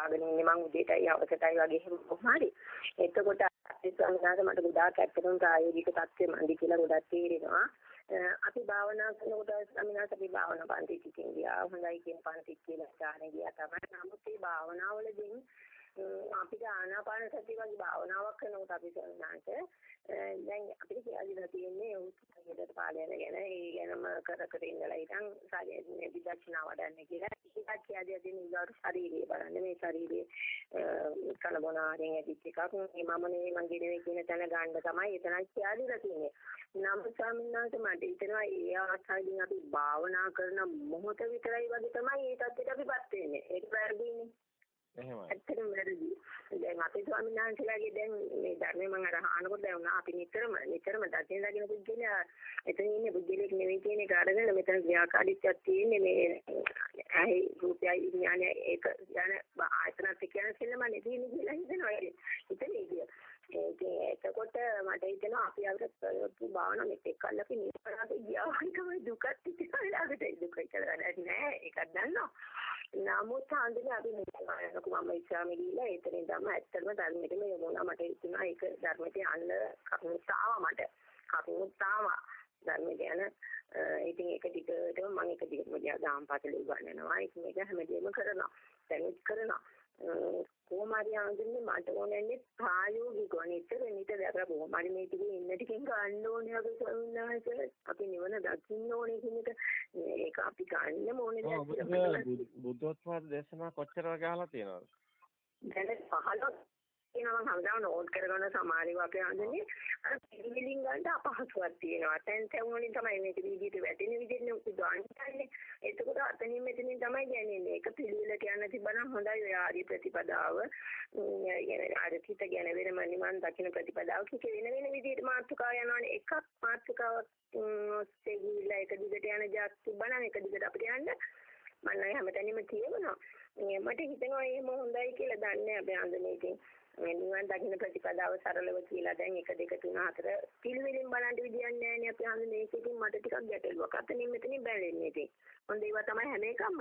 කාගෙන ඉන්නේ මං උදේටයි හවසටයි වගේ කොහොම හරි. එතකොට ඒ ස්වාමීන් වහන්සේ මට ගොඩාක් ඇත්තටම ප්‍රායෝගික தත්ත්වෙ මන්දි කියලා ගොඩක් තේරෙනවා. අපි භාවනා කරනකොට ස්වාමීන් වහන්සේ අපි භාවනා පන්ති ටිකකින් ගියා. හොඳයි කියන පන්ති කියලා ගානේ ගියා තමයි. නමුත් මේ භාවනාවලදී අපිට ආනාපාන සතිය වගේ භාවනාවක් කරනකොට අපි සන්නාට දැන් අපිට කියලා දීලා තියෙන්නේ උත්තරයට පාඩයන ගැන ඒ ගැනම කර කර ඉඳලා ඉතින් සාධ්‍ය විදර්ශනා වඩන්න කියලා. ඒකත් කියලා දෙන ඉලාට ශරීරය බලන්න. මේ ශරීරයේ කන බොන ආරෙන් ඇදිච්ච එකක්. මේ මම නෙවෙයි මගේ නෙවෙයි කියන තැන ගන්න තමයි එතනයි කියලා දීලා තියෙන්නේ. නම් ස්වාමීන් වහන්සේ මට හිතෙනවා ඒ අවස්ථාවේදී අපි භාවනා කරන මොහොත විතරයි වගේ තමයි ඒ තත්ත්වයට අපිපත් වෙන්නේ. ඒක වැරදිනේ එහෙමයි. ඇත්තටම වැරදි. දැන් අපේ ස්වාමීන් වහන්සේලාගේ දැන් මේ ධර්මය මම අර අහනකොට දැන් උනා අපි නිතරම නිතරම දකින දකින පුද්ගලයා එතන ඉන්නේ පුද්ගලෙක් නෙවෙයි කියන එක අරගෙන මෙතන ක්‍රියාකාරීත්වයක් තියෙන්නේ මේ ඇහි රූපයයි විඥානය ඒක යන ආයතනත් කියන සෙල්ලමනේ තියෙන්නේ කියලා හිතනවා. ඉතින් ඒක එතකොට මට හිතෙනවා අපි අර කරපු භාවනා මෙතෙක් කල් අපි නිතරම ගියා වගේ තමයි දුකත් ඉතින් දුක කියලා නෑ ඒකක් දන්නවා. නමුත් හඳුනේ අපි මෙතනක මම ඉස්සාම ගිහිල්ලා එතනින් තමයි ඇත්තටම ධර්මයට මේ යමුණා මට හිතුණා ඒක ධර්මයට යන්න කරුණුත් ආවා මට. කරුණුත් ආවා ධර්මයට යන ඉතින් ඒක ටිකටම මම ඒක ටිකටම ගියා. දාම්පතල උගන්වනවා. ඒක මේක හැමදේම කරනවා. දැනුත් කරනවා. කොහොම හරි ආන්දන්නේ මට ඕනන්නේ ප්‍රායෝගිකව නිතර නිතර අර කොහොම හරි මේ ටිකේ ඉන්න ටිකෙන් ගන්න ඕනේ අපි සරුණාස අපි නිවන දකින්න ඕනේ කියන එක. ඒක අපි ගන්න ඕනේ දෙයක් බුද්ධෝත්පාද දේශනා කොච්චර වගේ අහලා තියෙනවද? දැන් 15 තියෙනවා මම හැමදාම නෝට් කරගෙන සමාලිව අපේ ආන්දනේ අර පිළිවිලින් ගන්න අපහසුවක් තියෙනවා. දැන් තැන් වලින් තමයි මේක විදිහට වැටෙන විදිහට උදාන්නේ. එතකොට අතනින් මෙතනින් තමයි දැනෙන්නේ. ඒක පිළිවිල කියන්න තිබ්බනම් හොඳයි ඔය ආදී ප්‍රතිපදාව. ආදිතිත ගැන වෙනම නිමන් දකින්න ප්‍රතිපදාව කික වෙන වෙන විදිහට මාතෘකාව යනවනේ. එකක් මාතෘකාවක් ඔස්සේ ගිහිල්ලා එක දිගට යන ජාත් තිබ්බනම් එක දිගට අපිට යන්න මම හැමතැනම කියවනවා. මට හිතෙනවා එහෙම හොඳයි කියලා දන්නේ නැහැ අපි අන්දමේකින්. මේ නිවන් දකින්න ප්‍රතිපදාව සරලව කියලා දැන් 1 2 3 4 පිළිවෙලින් බලන්න විදියක් නැහැ නේ අපි හඳුනේ මේක ඉතින් මට ටිකක් ගැටලුවක්. අතනින් මෙතනින් බැලෙන්නේ ඉතින්. හොඳ ඒවා තමයි හැම එකම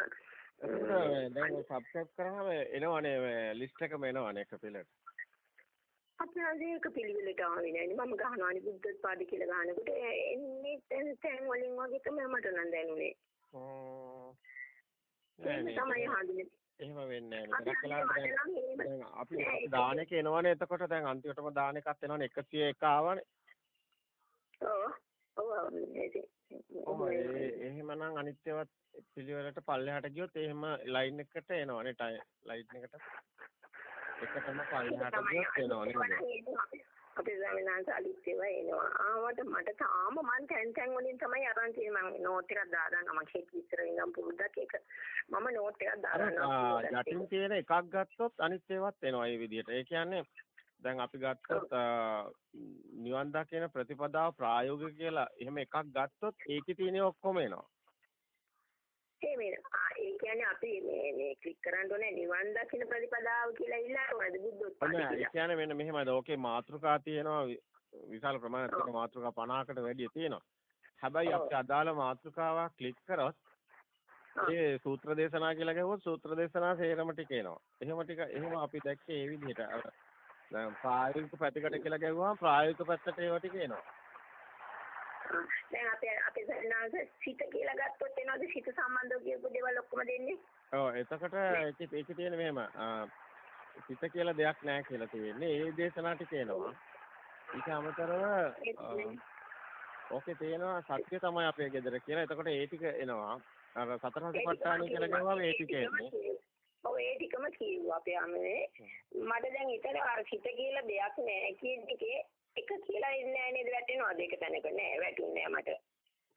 දැන් සබ්ස්ක්‍රයිබ් කරාම එනවනේ ලිස්ට් එකම එනවනේ එක පිළිවෙලට අපි හරි එක පිළිවෙලට ආවේ නෑනේ මම ගහනවානේ බුද්ධ පාඩි කියලා ගහනකොට. එන්නේ තැන් තැන් වලින් වගේ තමයි මට නම් දැනුනේ. ඕ තමයි හඳුනේ එහෙම වෙන්නේ නැහැ. අපි දාන එක එනවනේ එතකොට දැන් අන්තිමටම දාන එකත් එනවනේ 101 ආවනේ. ඔව්. ඔව්. එහෙමනම් අනිත්‍යවත් පිළිවෙලට පල්ලෙහාට ගියොත් එහෙම ලයින් එකට එනවනේ ලයින් එකට. එකටම පල්ලෙහාට ගියොත් එනවනේ. අපේ ස්වාමීනාන්ස අලුත් ඒවා එනවා. ආවට මට තාම මං තැන් තැන් වලින් තමයි අරන් තියෙන්නේ. මම නෝට් එකක් දාගන්නවා. මම හෙට විතර ඉඳන් පුරුද්දක් ඒක මම නෝට් එකක් දාගන්නවා. යටින් තියෙන එකක් ගත්තොත් අනිත් ඒවාත් එනවා මේ විදිහට. ඒ කියන්නේ දැන් අපි ගත්තොත් නිවන් දකින ප්‍රතිපදාව ප්‍රායෝගික කියලා එහෙම එකක් ගත්තොත් ඒකේ තියෙන ඔක්කොම එනවා. ඒ කියන්නේ අපි මේ මේ ක්ලික් කරන්න ඕනේ නිවන් දකින්න කියලා. ඒ කියන්නේ මෙන්න මෙහෙමයි. ඕකේ මාත්‍රිකා තියෙනවා විශාල ප්‍රමාණයක් මාත්‍රිකා 50කට වැඩිය තියෙනවා. හැබැයි අපිට අදාළ මාත්‍රිකාවක් ක්ලික් කරොත් ඒ සූත්‍ර දේශනා කියලා ගහුවොත් සූත්‍ර දේශනා සේරම ටික එනවා. එහෙම ටික එහෙම අපි දැක්කේ ඒ විදිහට. දැන් ප්‍රායෝගික පැතිකඩ කියලා ගැහුවාම ප්‍රායෝගික පැත්තට ඒවා ටික එනවා. දැන් අපේ අපේ සරණාස සිත කියලා ගත්තොත් එනවාද සිත සම්බන්ධව කියපු දේවල් ඔක්කොම දෙන්නේ? ඔව් එතකොට ඒකේ තියෙන මෙහෙම සිත කියලා දෙයක් නැහැ කියලා තියෙන්නේ. ඒ දේශනා ටික එනවා. ඊට අමතරව ඕකේ තියෙනවා සත්‍ය තමයි අපේ ගෙදර කියලා. එතකොට ඒ ටික එනවා. අර සතර සතිපට්ඨාන කියලා කියවම ඒ ටික එන්නේ. ඔව් ඒ ටිකම කිව්වා අපේ අම්මේ. මට දැන් ඊතර අර සිත කියලා දෙයක් නැහැ කියන එකේ එක කියලා ඉන්නේ නැහැ නේද වැටෙනවද ඒක තැනක නෑ වැටුන්නේ මට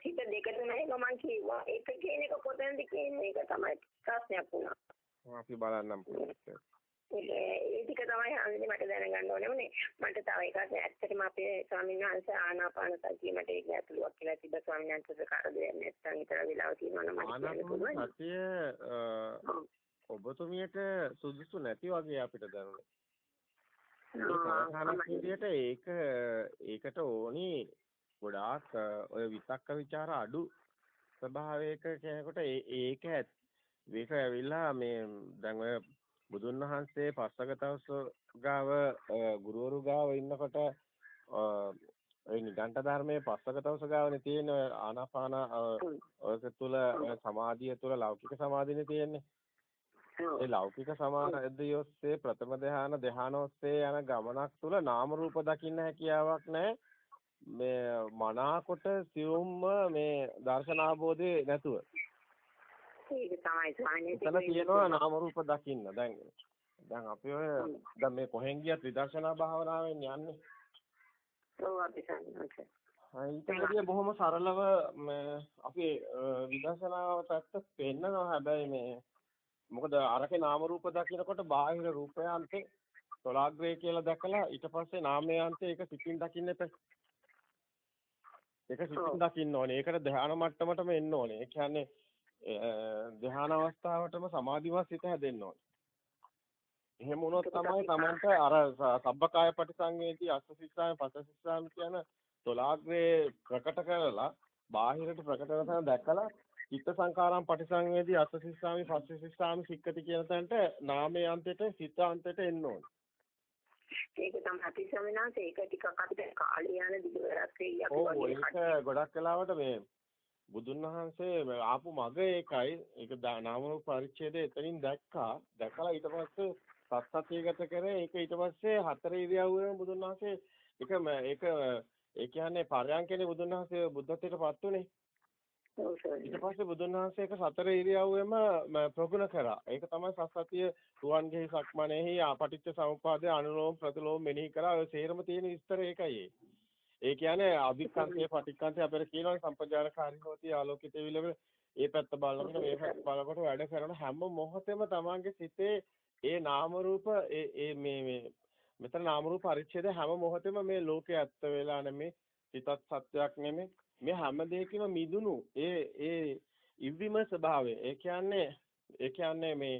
හිත දෙක තුනයි මම කිව්වා එක කියන එක කොතනද කියන්නේ ඒක තමයි ප්‍රශ්නයක් වුණා අපි බලන්නම් ඒ ටික තමයි අන්තිමට මට දැනගන්න ඕනේ. උනේ මට තව එකක් ඇත්තටම අපේ ස්වාමීන් වහන්සේ ආනාපාන සතිය මට ඒක ඇතුළුවක් කියලා තිබ්බ ස්වාමීන් වහන්සේ කාර්යයක් නැත්නම් විතර වෙලාව තියෙනවා නම් මට සතිය ඔබතුමියට සුදුසු නැති වගේ අපිට දැනුනේ. ඒක ඒකට ඕනි ගොඩාක් ඔය විතක්ක ਵਿਚාර අඩු ස්වභාවයක කෙනෙකුට ඒක මේක ඇවිල්ලා මේ දැන් ඔය බුදුන් වහන්සේ පස්සකතවස ගාව ගුරුවරු ගාව ඉන්නකොට ඒ නිගණ්ඨ ධර්මයේ පස්සකතවස ගාවනේ තියෙන ආනාපාන ඔයක තුල සමාධිය තුල ලෞකික සමාධියනේ තියෙන්නේ. ඒ ලෞකික සමාධිය ඔස්සේ ප්‍රථම ධ්‍යාන ධ්‍යාන ඔස්සේ යන ගමනක් තුල නාම රූප දකින්න හැකියාවක් නැහැ. මේ මනාකොට සියුම්ම මේ දර්ශනාබෝධේ නැතුව. ඒක තමයි ස්වාමීනි. එතන තියෙනවා නාම රූප දකින්න. දැන් දැන් අපි ඔය දැන් මේ කොහෙන් ගියත් විදර්ශනා භාවනාවෙන් යන්නේ. ඔව් අපි සම්මත. ඊට බොහොම සරලව අපි විදර්ශනාව පැත්ත පෙන්නනවා හැබැයි මේ මොකද අරකේ නාම රූප දකිනකොට බාහිර රූපයන්තේ තොලාග්‍රේ කියලා දැකලා ඊට පස්සේ නාමයන්තේ ඒක සිතින් දකින්න එපා. ඒක සිතින් දකින්න ඕනේ. ඒකට ධ්‍යාන මට්ටමටම එන්න ඕනේ. ඒ කියන්නේ ධ්‍යාන අවස්ථාවටම සමාධිමත් සිත හැදෙන්න ඕනේ. එහෙම වුණොත් තමයි Tamanට අර සබ්බකාය පටිසංවේදී අස්සසිස්සාම පස්සසිස්සාම කියන තොලාග්‍රේ ප්‍රකට කරලා බාහිරට ප්‍රකට කරන දැකලා චිත්ත සංකාරම් පටිසංවේදී අස්සසිස්සාමි පස්සසිස්සාමි සික්කති කියන තැනට නාමයේ අන්තයට සිත අන්තයට එන්න ඕනේ. ඒක තමයි අපි සමිනාස ඒක ටිකක් අපිට කාලය යන වගේ ඒක ගොඩක් වෙලාවට මේ බුදුන් වහන්සේ ආපු මග ඒකයි ඒක නාම රූප පරිච්ඡේදය එතනින් දැක්කා දැකලා ඊට පස්සේ සත්‍යගත කරේ ඒක ඊට පස්සේ හතර ඉරියව්වෙම බුදුන් වහන්සේ ඒක ඒක ඒ කියන්නේ පරයන්කනේ බුදුන් වහන්සේ බුද්ධත්වයට පත් උනේ ඊට පස්සේ බුදුන් වහන්සේ ඒක සතර ඉරියව්වෙම ප්‍රගුණ කරා. ඒක තමයි සස්සතිය රුවන්ගෙහි සක්මනේහි ආපටිච්ච සමුප්පාදේ අනුලෝම ප්‍රතිලෝම මෙනෙහි කරා. ඔය සේරම තියෙන විස්තර ඒකයි. ඒ කියන්නේ අභික්ඛන්තේ පටික්ඛන්තේ අපිට කියනවා සම්පජානකාරී හොති ආලෝකිතේ විලව ඒ පැත්ත බලනකොට මේ පැත්ත බලනකොට වැඩ කරන හැම මොහොතෙම තමන්ගේ සිතේ ඒ නාම රූප ඒ ඒ මේ මේ මෙතන නාම රූප පරිච්ඡේද හැම මොහොතෙම මේ ලෝකේ ඇත්ත වෙලා නෙමේ සිතත් සත්‍යයක් නෙමේ මේ හැම දෙයකම මිදුණු ඒ ඒ ඉවිම ස්වභාවය. ඒ කියන්නේ ඒ කියන්නේ මේ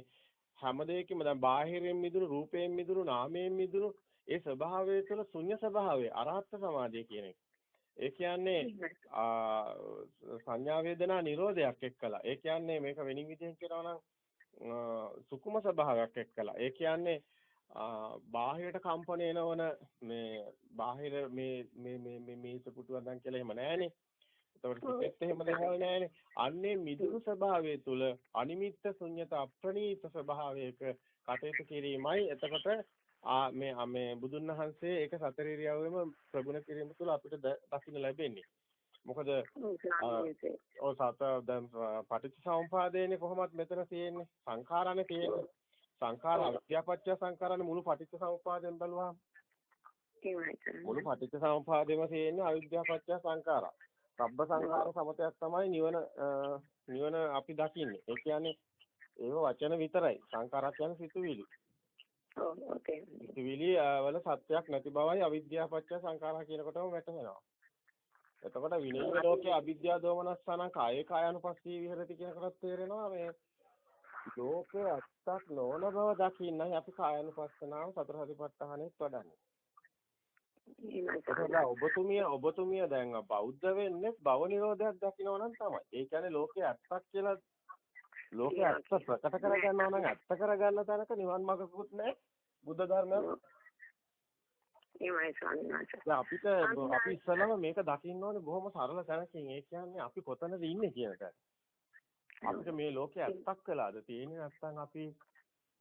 හැම දෙයකම දැන් බාහිරින් මිදුණු රූපයෙන් මිදුණු නාමයෙන් මිදුණු ඒ ස්වභාවය තුළ ශුන්‍ය ස්වභාවය අරහත් සමාධිය කියන එක. ඒ කියන්නේ සංඥා වේදනා නිරෝධයක් එක්කලා. ඒ කියන්නේ මේක වෙනින් විදිහෙන් කියනවා නම් සුකුම ස්වභාවයක් එක්කලා. ඒ කියන්නේ බාහිරට කම්පණ එනවන මේ බාහිර මේ මේ මේ මේ පුටුවක් දැන් කියලා එහෙම නැහනේ. එතකොට සිතෙත් එහෙම දේවල් නැහැනේ. අන්නේ මිදුණු ස්වභාවය තුල අනිමිත්ත ශුන්්‍යත අප්‍රණීත ස්වභාවයක කටයුතු කිරීමයි එතකොට මේ මේ බුදුන් වහන්සේ ඒක සතර ඉරියව්වෙම ප්‍රගුණ කිරීම තුළ අපිට දකින්න ලැබෙන්නේ. මොකද ඔය සත දැන් පටිච්චසමුපාදයනේ කොහොමත් මෙතන තියෙන්නේ සංඛාරනේ තියෙන්නේ. සංඛාර අවිද්‍යාපච්චය සංඛාරනේ මුළු පටිච්චසමුපාදයෙන් බලුවාම. මුළු පටිච්චසමුපාදෙම තියෙන්නේ අවිද්‍යාපච්චය සංඛාරා. සබ්බ සංඛාර සමතයක් තමයි නිවන නිවන අපි දකින්නේ. ඒ කියන්නේ ඒව වචන විතරයි. සංඛාරක් කියන්නේ සිතුවිලි. ඔව් ඕකේ. සිතුවිලි වල සත්‍යයක් නැති බවයි අවිද්‍යාව පත්‍ය සංඛාරා කියනකොටම වැටහෙනවා. එතකොට විනය ලෝකයේ අවිද්‍යාව දෝමනස්සන කායේ කායानुපස්සී විහෙරති කියන කොටත් තේරෙනවා මේ ලෝකේ අත්තක් නොවන බව දකින්නයි අපි කායानुපස්සනාව සතර සතිපට්ඨානෙත් වඩන්නේ. එහෙනම් ඔබතුමිය ඔබතුමිය දැන් බෞද්ධ වෙන්නේ භව නිරෝධයක් දකිනවා නම් තමයි. ඒ කියන්නේ ලෝකේ ඇත්තක් කියලා ලෝකේ ඇත්ත ප්‍රකට කරගන්නවා නම් ඇත්ත කරගන්න තැනක නිවන් මාර්ගකුත් නැහැ. බුද්ධ ධර්මයක්. අපිට අපි ඉස්සෙල්ලාම මේක දකින්න ඕනේ බොහොම සරල තැනකින්. ඒ කියන්නේ අපි කොතනද ඉන්නේ කියන එක. අපිට මේ ලෝකේ ඇත්තක් කළාද තියෙන්නේ නැත්නම් අපි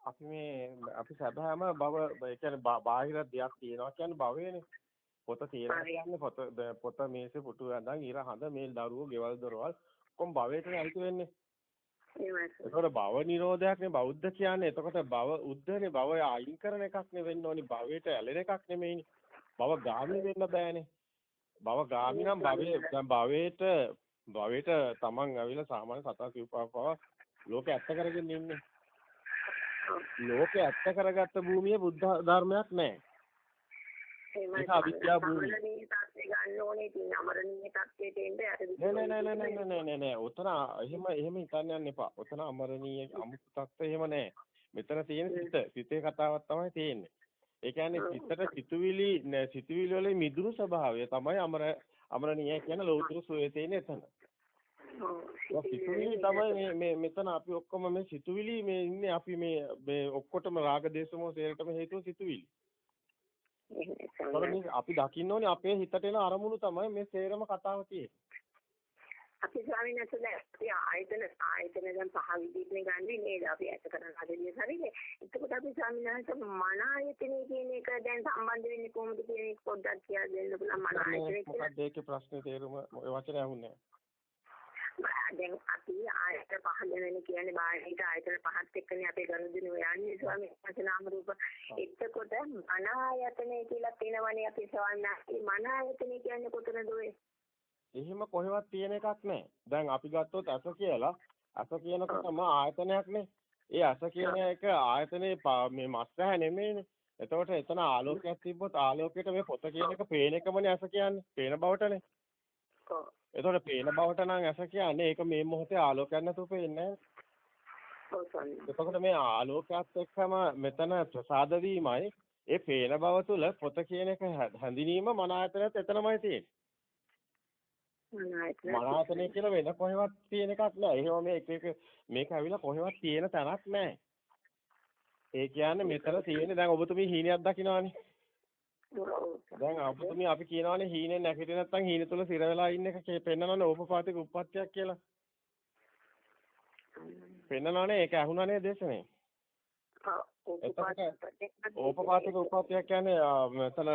අපි මේ අපි සැබෑම භව ඒ කියන්නේ බාහිර දෙයක් තියෙනවා කියන්නේ භවයනේ. පොත තියෙනවා කියන්නේ පොත පොත මේසේ පුටු ඇඳන් ඉර හඳ මේ දරුවෝ ගෙවල් දොරවල් කොම් භවයටනේ අයිති වෙන්නේ. එතකොට භව නිරෝධයක් නේ බෞද්ධ කියන්නේ. එතකොට භව උද්දනේ භවය අයින් කරන එකක් නෙවෙන්න ඕනි. භවයට ඇලෙන එකක් නෙමෙයිනේ. භව ගාමී වෙන්න බෑනේ. භව ගාමී නම් භවයේ දැන් භවයට භවයට තමන් ඇවිල්ලා සාමාන්‍ය සතා සිව්පාපව ලෝක ඇත්ත කරගෙන ඉන්නේ. ලෝකේ ඇත්ත කරගත්ත භූමියේ බුද්ධ ධර්මයක් නැහැ. ඒක අවිද්‍යා භූමිය. නෑ නෑ නෑ නෑ නෑ නෑ නෑ ඔතන එහෙම එහෙම හිතන්න යන්න එපා. ඔතන අමරණීය අමුතු තත්ත්ව එහෙම නෑ. මෙතන තියෙන සිත සිතේ කතාවක් තමයි තියෙන්නේ. ඒ කියන්නේ සිතට සිතුවිලි සිතුවිලි වල මිදුණු ස්වභාවය තමයි අමර අමරණීය කියන ලෞතර සෝයේ තියෙන එතන. ඔව් සිතුවිලි තමයි මේ මේ මෙතන අපි ඔක්කොම මේ සිතුවිලි මේ ඉන්නේ අපි මේ මේ ඔක්කොටම රාග දේශමෝ සේරටම හේතුව සිතුවිලි. අපි දකින්න ඕනේ අපේ හිතට එන අරමුණු තමයි මේ සේරම කතාව තියෙන්නේ. අපි ස්වාමීන් වහන්සේ අපි ආයතන ආයතන දැන් පහ විදිහටනේ ගන්නෙ නේද? අපි ඇත්ත කරන හදලිය හරිනේ එතකොට අපි ස්වාමීන් වහන්සේ මන ආයතනය කියන එක දැන් සම්බන්ධ වෙන්නේ කොහොමද කියන එක පොඩ්ඩක් කියලා දෙන්න පුළුවන්. මන ආයතනය කියලා. මොකක්ද ඒකේ ප්‍රශ්නේ තේරුම? ඔය වචනේ අහුන්නේ දැන් අපි ආයතන පහ ගැන කියන්නේ බාහිර ආයතන පහත් එක්කනේ අපේ ගනුදෙනු යන්නේ ස්වාමීන් වහන්සේ නාම රූප එතකොට මන ආයතනය කියලා තියෙනවනේ අපි ස්වාමීන් මන ආයතනය කියන්නේ කොතනද ඔය එහෙම කොහෙවත් තියෙන එකක් නැහැ. දැන් අපි ගත්තොත් අස කියලා අස කියනකොටම ආයතනයක්නේ. ඒ අස කියන එක ආයතනේ මේ මස්රහ නෙමෙයිනේ. එතකොට එතන ආලෝකයක් තිබ්බොත් ආලෝකයට මේ පොත කියන එක පේන එකමනේ අස කියන්නේ. පේන බවටනේ. ඔව්. එතකොට පේන බවට නම් අස කියන්නේ ඒක මේ මොහොතේ ආලෝකයක් නැතුව පේන්නේ එතකොට මේ ආලෝකයත් එක්කම මෙතන ප්‍රසාද වීමයි ඒ පේන බව තුළ පොත කියන එක හැඳිනීම මන ආයතනයත් එතනමයි තියෙන්නේ. මනාතනේ කියලා වෙන කොහෙවත් තියෙන එකක් නෑ. එහෙම මේ එක එක මේක ඇවිල්ලා කොහෙවත් තියෙන තැනක් නෑ. ඒ කියන්නේ මෙතන තියෙන්නේ දැන් ඔබතුමී හීනයක් දකින්නවානේ. දැන් ඔබතුමී අපි කියනවානේ හීනේ නැගිටින නැත්නම් හීන තුල සිර වෙලා ඉන්න එක පෙන්නනවානේ ඕපපාතික උප්පත්තියක් කියලා. පෙන්නනවානේ ඒක ඇහුණානේ දේශනේ. ඕපපාතික උප්පත්තියක් කියන්නේ මෙතන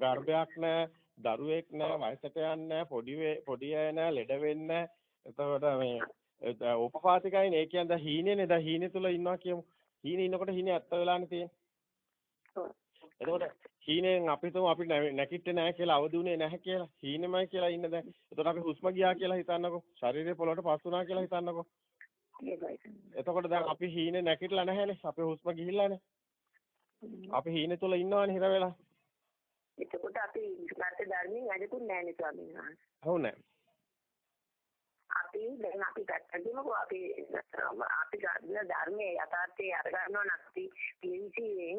ගර්භයක් නෑ දරුවෙක් නෑ වයසට යන්නේ පොඩි පොඩි අය නෑ ලෙඩ වෙන්නේ එතකොට මේ උපපාතිකයිනේ ඒ කියන්නේ හීනේනේ. දැන් හීනේ තුල ඉන්නවා කියමු. හීනේ ඉන්නකොට හීනේ ඇත්ත වෙලානේ තියෙන්නේ. එතකොට හීනෙන් අපිටම අපි නැකිට්ටේ නැහැ කියලා අවදුනේ නැහැ කියලා හීනෙමයි කියලා ඉන්න දැන්. එතකොට අපි හුස්ම ගියා කියලා හිතන්නකෝ. ශරීරය පොළොවට පස් වුණා කියලා හිතන්නකෝ. එතකොට දැන් අපි හීනේ නැකිටලා නැහැනේ. අපේ හුස්ම ගිහිල්ලානේ අපි හීනේ තුල ඉන්නවනේ හිර වෙලා. එතකොට අපි ගත ධර්මයෙන් වැඩකුත් නැහැ නේ ස්වාමීන් වහන්සේ. ඔව් නෑ. අපි දැන් අපි ගත්තදීමකෝ අපි අපි ගන්න ධර්මයේ යථාර්ථයේ අරගන්නවා නම් අපි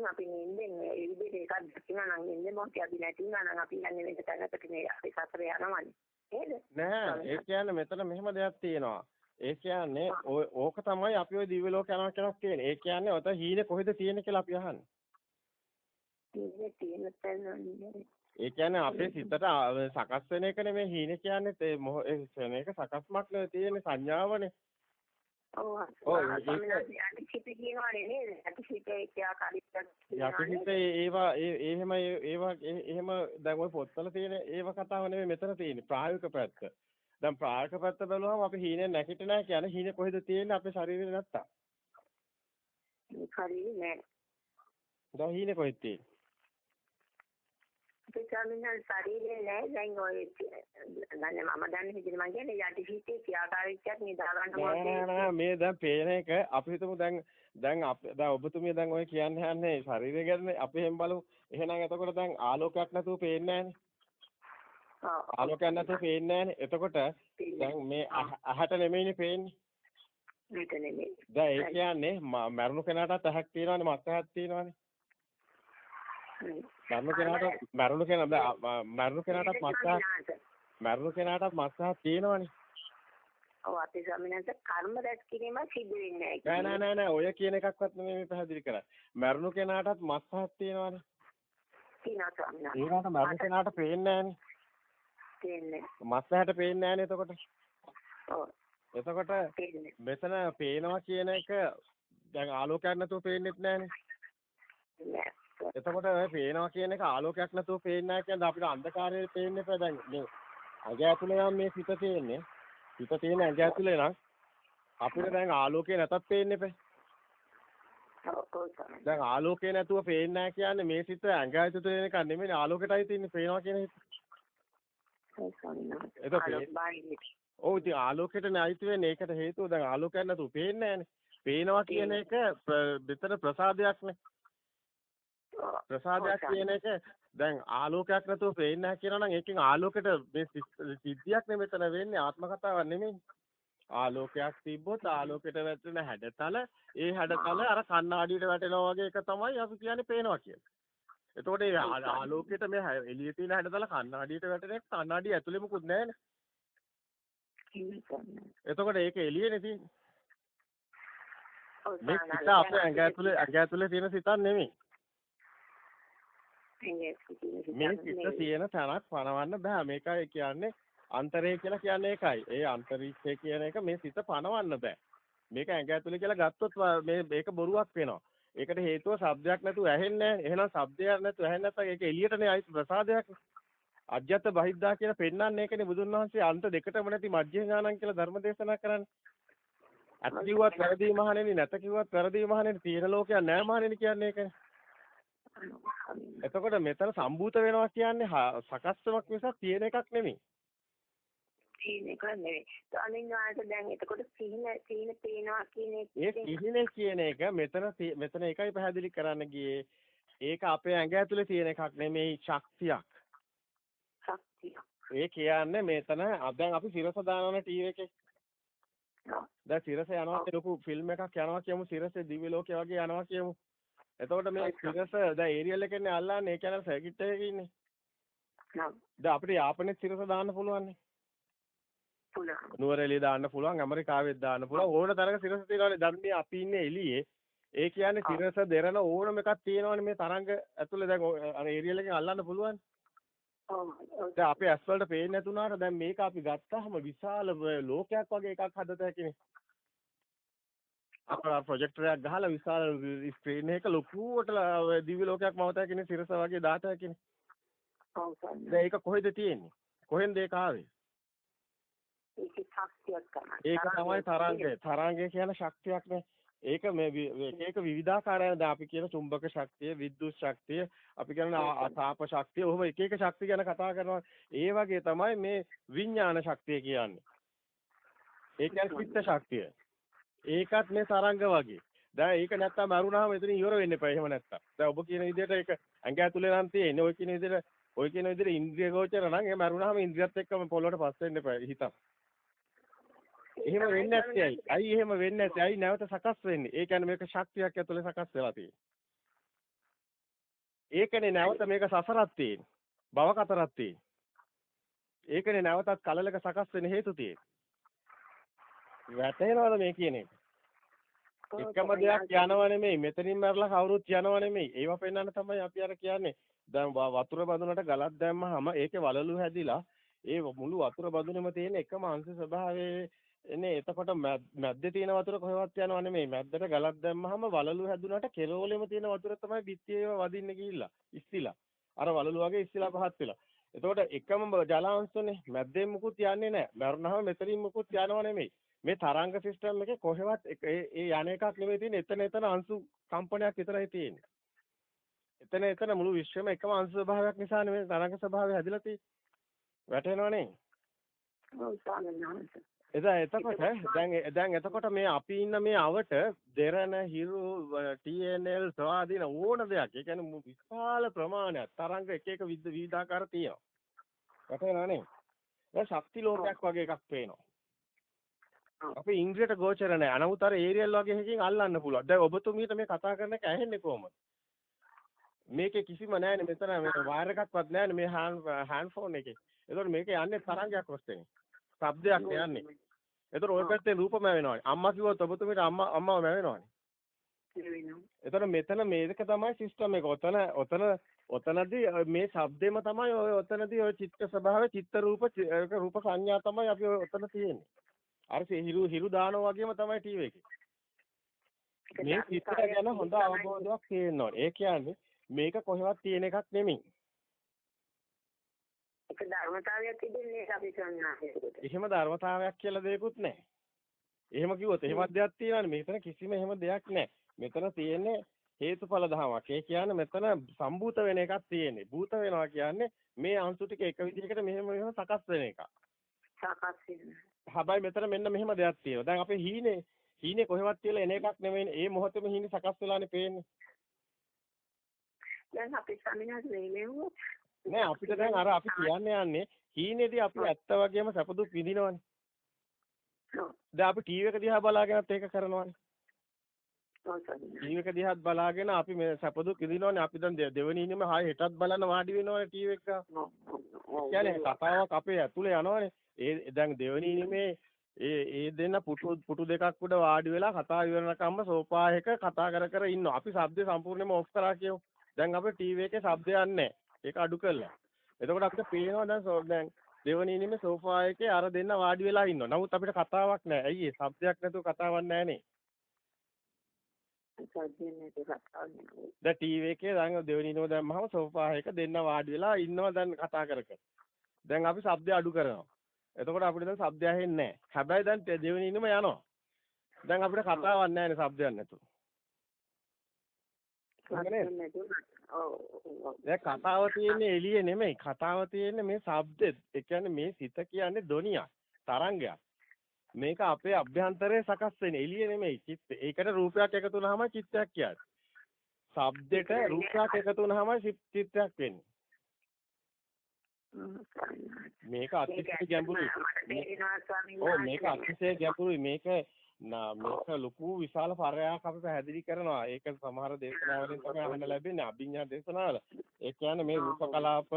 අපි නින්දෙන් ඒ විදිහට එකක් දකිනා නම් නින්දෙන් මොකද අපි නැති වුණා නම් අපි යන්නේ වෙන තැනකට නේ අපි සතර යනවනේ. නේද? නෑ ඒ කියන්නේ මෙතන මෙහෙම දෙයක් තියෙනවා. ඒ කියන්නේ ඕක තමයි අපි ওই දිව්‍ය ලෝක යනවා කියලා කියන්නේ. ඒ කියන්නේ ඔත හීනේ කොහෙද තියෙන්නේ කියලා අපි අහන්නේ. තියෙන තියෙන ඒ කියන්නේ අපේ සිතට සකස් වෙන එක නෙමෙයි හීන කියන්නේ ඒ මොහ ඒ ක්ෂණයක සකස්මක් නෙවෙයි තියෙන්නේ සංඥාවනේ. ඔව් යටිසිත ඒවා ඒ එහෙම ඒවා එහෙම දැන් ওই පොත්වල තියෙන ඒව කතාව නෙමෙයි මෙතන තියෙන්නේ ප්‍රායෝගික පැත්ත. දැන් ප්‍රායෝගික පැත්ත බැලුවම අපි හීනේ නැකිට නැහැ කියන්නේ හීනේ කොහෙද තියෙන්නේ අපේ ශරීරේ නැත්තම්. ශරීරේ නෑ. දැන් හීනේ කොහෙද තියෙන්නේ? ස්වාමීන් ශරීරේ නෑ දැන් ඔය දන්නේ මම දන්නේ හිතේ මම කියන්නේ යටි හිතේ ක්‍රියාකාරීත්වයක් නිදා ගන්න මේ දැන් පේන එක අපි හිතමු දැන් දැන් දැන් ඔබතුමිය දැන් ඔය කියන්නේ යන්නේ ශරීරය ගැන අපි එහෙම බලමු. එහෙනම් එතකොට දැන් ආලෝකයක් නැතුව පේන්නේ නෑනේ ආලෝකයක් නැතුව පේන්නේ නෑනේ එතකොට දැන් මේ අහට නෙමෙයිනේ පේන්නේ. මේක නෙමෙයි. දැන් ඒ කියන්නේ මරණු කෙනාටත් ඇහක් තියෙනවානේ මත් ඇහක් තියෙනවානේ මරණු කෙනාට මරණු කෙනා මරණු කෙනාටත් මස්සහ මරණු කෙනාටත් මස්සහ තියෙනවනේ. ඔව් අපි ස්වාමීනන්ට කර්ම රැස් කිරීම සිද්ධ වෙන්නේ නැහැ. නෑ නෑ නෑ ඔය කියන එකක්වත් නෙමෙයි මේ පැහැදිලි කරන්නේ. මරණු කෙනාටත් මස්සහක් තියෙනවනේ. තියෙනවා ස්වාමීනන්ට. ඒකට මරණු කෙනාට පේන්නේ නෑනේ. පේන්නේ. මස්සහට පේන්නේ නෑනේ එතකොට. ඔව්. එතකොට මෙතන පේනවා කියන එක දැන් ආලෝකයක් නැතුව පේන්නෙත් නෑනේ. නෑ. එතකොට ඔය පේනවා කියන එක ආලෝකයක් නැතුව පේන්නේ නැහැ කියන්නේ අපිට අන්ධකාරයේ පේන්නේ නැහැ දැන්. මේ ඇඟ ඇතුලේ නම් මේ සිත තියෙන්නේ. සිත තියෙන ඇඟ ඇතුලේ නම් අපිට දැන් ආලෝකය නැතත් පේන්නේ නැහැ. දැන් ආලෝකය නැතුව පේන්නේ නැහැ කියන්නේ මේ සිත ඇඟ ඇතුලේ තියෙන එක නෙමෙයි ආලෝකයටයි තියෙන්නේ පේනවා කියන හිත ඔව් ඉතින් ආලෝකයට නැයිති වෙන්නේ ඒකට හේතුව දැන් ආලෝකයක් නැතුව පේන්නේ නැහනේ. පේනවා කියන එක විතර ප්‍රසාදයක් නේ ප්‍රසාදයක් කියන එක දැන් ආලෝකයක් නැතුව පේන්නේ නැහැ කියනවා නම් ඒකෙන් ආලෝකයට මේ සිද්ධියක් නෙමෙතන වෙන්නේ ආත්ම කතාවක් නෙමෙයි. ආලෝකයක් තිබ්බොත් ආලෝකයට වැටෙන හැඩතල ඒ හැඩතල අර කණ්ණාඩියට වැටෙනවා වගේ එක තමයි අපි කියන්නේ පේනවා කියන්නේ. එතකොට ඒ ආලෝකයට මේ එළියේ තියෙන හැඩතල කණ්ණාඩියට වැටෙන එක කණ්ණාඩිය ඇතුලේ මුකුත් නැහැනේ. එතකොට ඒක එළියනේ තියෙන්නේ. මේ සිත අපේ ඇඟ ඇතුලේ ඇඟ ඇතුලේ තියෙන සිතක් නෙමෙයි. මේ සිත තියෙන තැනක් පණවන්න බෑ. මේකයි කියන්නේ අන්තරය කියලා කියන්නේ ඒකයි. ඒ අන්තරීක්ෂය කියන එක මේ සිත පණවන්න බෑ. මේක ඇඟ ඇතුලේ කියලා ගත්තොත් මේ මේක බොරුවක් වෙනවා. ඒකට හේතුව ශබ්දයක් නැතුව ඇහෙන්නේ නැහැ. එහෙනම් ශබ්දයක් නැතුව ඇහෙන්නේ නැත්නම් ඒක එළියටනේ ආයි ප්‍රසාදයක්. අජ්‍යත් බහිද්දා කියලා පෙන්වන්නේ ඒකනේ බුදුන් වහන්සේ අන්ත දෙකටම නැති මජ්ජේ ඥානං කියලා ධර්ම දේශනා කරන්නේ. ඇත්ත කිව්වත් වැරදි මහණෙනි නැත කිව්වත් වැරදි මහණෙනි තියෙන ලෝකයක් නැහැ මහණෙනි කියන්නේ ඒකනේ. එතකොට මෙතන සම්භූත වෙනවා කියන්නේ සකස්වමක් මිසක් තියෙන එකක් නෙමෙයි. තියෙන එක නෙවෙයි. ස්වාමීන් වහන්සේ දැන් එතකොට සිහින සිහින පේනවා කියන ඒ සිහිනේ කියන එක මෙතන මෙතන එකයි පැහැදිලි කරන්න ගියේ. ඒක අපේ ඇඟ ඇතුලේ තියෙන එකක් නෙමෙයි ශක්තියක්. ශක්තිය. ඒ කියන්නේ මෙතන දැන් අපි සිරස දානවනේ ටීවී එකේ. දැන් සිරස යනවා ලොකු ෆිල්ම් එකක් යනවා කියමු සිරසේ දිව්‍ය ලෝකයේ වගේ යනවා කියමු. එතකොට මේ සිරස දැන් ඒරියල් එකනේ අල්ලන්නේ ඒ කියන්නේ සර්කිට් එකේ ඉන්නේ. දැන් අපිට යාපනයේ සිරස දාන්න පුළුවන්. පුළුවන්. නුවරඑළිය දාන්න පුළුවන් ඇමරිකාවෙත් දාන්න පුළුවන්. ඕන තරක සිරස තියෙනවානේ. දැන් මේ අපි ඉන්නේ එළියේ. ඒ කියන්නේ සිරස දෙරන ඕනම එකක් තියෙනවානේ මේ තරංග ඇතුලේ. දැන් අර ඒරියල් එකෙන් අල්ලන්න පුළුවන්. දැන් අපේ ඇස් වලට පේන්නේ නැතුණාට දැන් මේක අපි ගත්තාම විශාල ලෝකයක් වගේ එකක් හදත හැකිනේ. අපර ප්‍රොජෙක්ටර් එකක් ගහලා විශාල ස්ක්‍රීන් එක ලොකුවට දිව්‍ය ලෝකයක් මවත හැකිනේ සිරස වගේ දාත හැකිනේ. ඔව් සර්. දැන් ඒක කොහෙද තියෙන්නේ? කොහෙන්ද ඒක ආවේ? ඒක ශක්තියක් තමයි තරංගය. තරංගය කියන ශක්තියක්නේ. ඒක මේ ඒක විවිධාකාරයන් දැන් අපි කියන චුම්බක ශක්තිය, විද්‍යුත් ශක්තිය, අපි කියන අතාප ශක්තිය, ඔහොම එක එක ශක්ති ගැන කතා කරනවා. ඒ වගේ තමයි මේ විඥාන ශක්තිය කියන්නේ. ඒ කියන්නේ චිත්ත ශක්තිය. ඒකත් මේ තරංග වගේ. දැන් ඒක නැත්තම් මරුණාම එතන ඉවර වෙන්න එපා. එහෙම නැත්තම්. දැන් ඔබ කියන විදිහට ඒක ඇඟ ඇතුලේ නම් තියෙන්නේ. ඔය කියන විදිහට ඔය කියන විදිහට ඉන්ද්‍රිය ගෝචර නම් ඒ මරුණාම ඉන්ද්‍රියත් එක්කම පොළොවට පස් වෙන්න එපා. හිතක්. එහෙම වෙන්නේ නැත්තේ ඇයි? ඇයි එහෙම වෙන්නේ නැත්තේ? ඇයි නැවත සකස් වෙන්නේ? ඒ කියන්නේ මේක ශක්තියක් ඇතුලේ සකස් වෙලා තියෙන්නේ. ඒකනේ නැවත මේක සසරක් තියෙන්නේ. භව කතරක් තියෙන්නේ. ඒකනේ නැවතත් කලලක සකස් වෙන හේතු තියෙන්නේ. වැටේනවද මේ කියන එක? එකම දෙයක් යනව නෙමෙයි. මෙතනින් මරලා කවුරුත් යනව නෙමෙයි. ඒව පෙන්වන්න තමයි අපි අර කියන්නේ. දැන් වතුර බඳුනට ගලක් දැම්මහම ඒකේ වලලු හැදිලා ඒ මුළු වතුර බඳුනේම තියෙන එකම අංශ ස්වභාවයේ එනේ එතකොට මැද්දේ තියෙන වතුර කොහෙවත් යනව නෙමෙයි. මැද්දට ගලක් දැම්මහම වලලු හැදුනට කෙරෝලෙම තියෙන වතුර තමයි පිටියේව වදින්න ගිහිල්ලා ඉස්සිලා. අර වලලු වගේ ඉස්සිලා පහත් වෙලා. එතකොට එකම ජලාංශනේ. මැද්දෙන් මුකුත් යන්නේ නැහැ. මරුණාම මෙතනින් මුකුත් යනව නෙමෙයි මේ තරංග සිස්ටම් එකේ කොහෙවත් ඒ යන එකක් නෙමෙයි තියෙන්නේ එතන එතන අංශු කම්පනයක් විතරයි තියෙන්නේ එතන එතන මුළු විශ්වෙම එකම අංශ ස්වභාවයක් නිසා නෙමෙයි තරංග ස්වභාවය හැදිලා තියෙන්නේ වැටෙනවනේ ඔව් ස්වාමීන් එදා එතකොට දැන් දැන් එතකොට මේ අපි ඉන්න මේ අවට දෙරණ හිරු TNL ස්වාධීන ඕන දෙයක්. ඒ කියන්නේ විශාල ප්‍රමාණයක් තරංග එක එක විවිධාකාර තියෙනවා. වැටෙනවනේ. දැන් ශක්ති ලෝකයක් වගේ එකක් පේනවා. අපි ඉන්ද්‍රියට ගෝචර නැහැ. අනමුත් අර ඒරියල් වගේ එකකින් අල්ලන්න පුළුවන්. දැන් ඔබතුමීට මේ කතා කරන එක ඇහෙන්නේ කොහොමද? මේකේ කිසිම නැහැනේ මෙතන මේ වයර් එකක්වත් නැහැනේ මේ හෑන්ඩ් ෆෝන් එකේ. ඒතකොට මේක යන්නේ තරංගයක් ඔස්සේනේ. ශබ්දයක් යන්නේ. ඒතර ওই පැත්තේ රූපම වෙනවනේ. අම්මා කිව්වොත් ඔබතුමීට අම්මා අම්මාම වෙනවනේ. ඒතර මෙතන මේක තමයි සිස්ටම් එක. ඔතන ඔතන ඔතනදී මේ ශබ්දෙම තමයි ඔය ඔතනදී ඔය චිත්ත ස්වභාවය චිත්ත රූප රූප සංඥා තමයි අපි ඔතන තියෙන්නේ. අර හිරු හිරු දානවා වගේම තමයි ටීවී එකේ. මේ චිත්ත ගැන හොඳ අවබෝධයක් තියෙන්න ඕනේ. ඒ කියන්නේ මේක කොහෙවත් තියෙන එකක් නෙමෙයි. ඒක ධර්මතාවයක් තිබෙන්නේ අපි සන්නාසෙකට. එහෙම ධර්මතාවයක් කියලා දෙයක්වත් නැහැ. එහෙම කිව්වොත් එහෙමත් දෙයක් තියෙනවානේ. මෙතන කිසිම එහෙම දෙයක් නැහැ. මෙතන තියෙන්නේ හේතුඵල ධමයක්. ඒ කියන්නේ මෙතන සම්භූත වෙන එකක් තියෙන්නේ. භූත වෙනවා කියන්නේ මේ අංශු ටික එක විදිහකට මෙහෙම මෙහෙම සකස් වෙන එක. සකස් වෙන. හැබැයි මෙතන මෙන්න මෙහෙම දෙයක් තියෙනවා. දැන් අපේ හීනේ හීනේ කොහෙවත් කියලා එන එකක් නෙමෙයි. ඒ මොහොතේම හීනේ සකස් වෙලානේ පේන්නේ. දැන් අපි වෙන්නේ නෑ අපිට දැන් අර අපි කියන්නේ යන්නේ හීනේදී අපි ඇත්ත වගේම සැප දුක් විඳිනවනේ. දැන් අපි ටීවී එක දිහා බලාගෙනත් ඒක කරනවනේ. ටීවී එක දිහාත් බලාගෙන අපි මේ සැප දුක් විඳිනවනේ. අපි දැන් දෙවෙනි ඉන්නම හාය හෙටත් බලන්න වාඩි වෙනවනේ ටීවී එක. කියන්නේ කතාවක් අපේ ඇතුලේ යනවනේ. ඒ දැන් දෙවෙනි ඉනිමේ ඒ ඒ දෙන්න පුටු පුටු දෙකක් උඩ වාඩි වෙලා කතා ඉවරනකම්ම සෝෆා එක කතා කර කර ඉන්නවා. අපි ශබ්දය සම්පූර්ණයෙන්ම ඔෆ් කරා කියමු. දැන් අපේ ටීවී එකේ ශබ්දයක් නැහැ. ඒක අඩු කළා. එතකොට අපිට පේනවා දැන් දැන් දෙවෙනි ඉනිමේ සෝෆා එකේ අර දෙන්න වාඩි වෙලා ඉන්නවා. නමුත් අපිට කතාවක් නැහැ. ඇයි ඒ ශබ්දයක් නැතුව කතාවක් නැහනේ. දැන් ටීවී එකේ දැන් දෙවෙනි ඉනිම දැම්මම සෝෆා එක දෙන්න වාඩි වෙලා ඉන්නවා දැන් කතා කර කර. දැන් අපි ශබ්දය අඩු කරනවා. එතකොට අපිට දැන් ශබ්දය ඇහෙන්නේ නැහැ. හැබැයි දැන් දෙවෙනි ඉනිම යනවා. දැන් අපිට කතාවක් නැහැ නේ ශබ්දයක් නැතුව. දැන් කතාව තියෙන්නේ එළියේ නෙමෙයි. කතාව තියෙන්නේ මේ ශබ්දෙත්. ඒ කියන්නේ මේ සිත කියන්නේ ධොනියක්, තරංගයක්. මේක අපේ අභ්‍යන්තරයේ සකස් වෙන්නේ. එළියේ නෙමෙයි. චිත්ත. ඒකට රූපයක් එකතු වුනහම චිත්තයක් කියන්නේ. ශබ්දෙට රූපයක් එකතු වුනහම චිත්තයක් වෙන්නේ. මේක අතිශය ගැඹුරුයි. ඔව් මේක අතිශය ගැඹුරුයි. මේක මේක ලොකු විශාල පරයක් අපි පැහැදිලි කරනවා. ඒක සමහර දේශනාවලින් තමයි අහන්න ලැබෙන්නේ අභිඥා දේශනාවල. ඒ කියන්නේ මේ රූප කලාප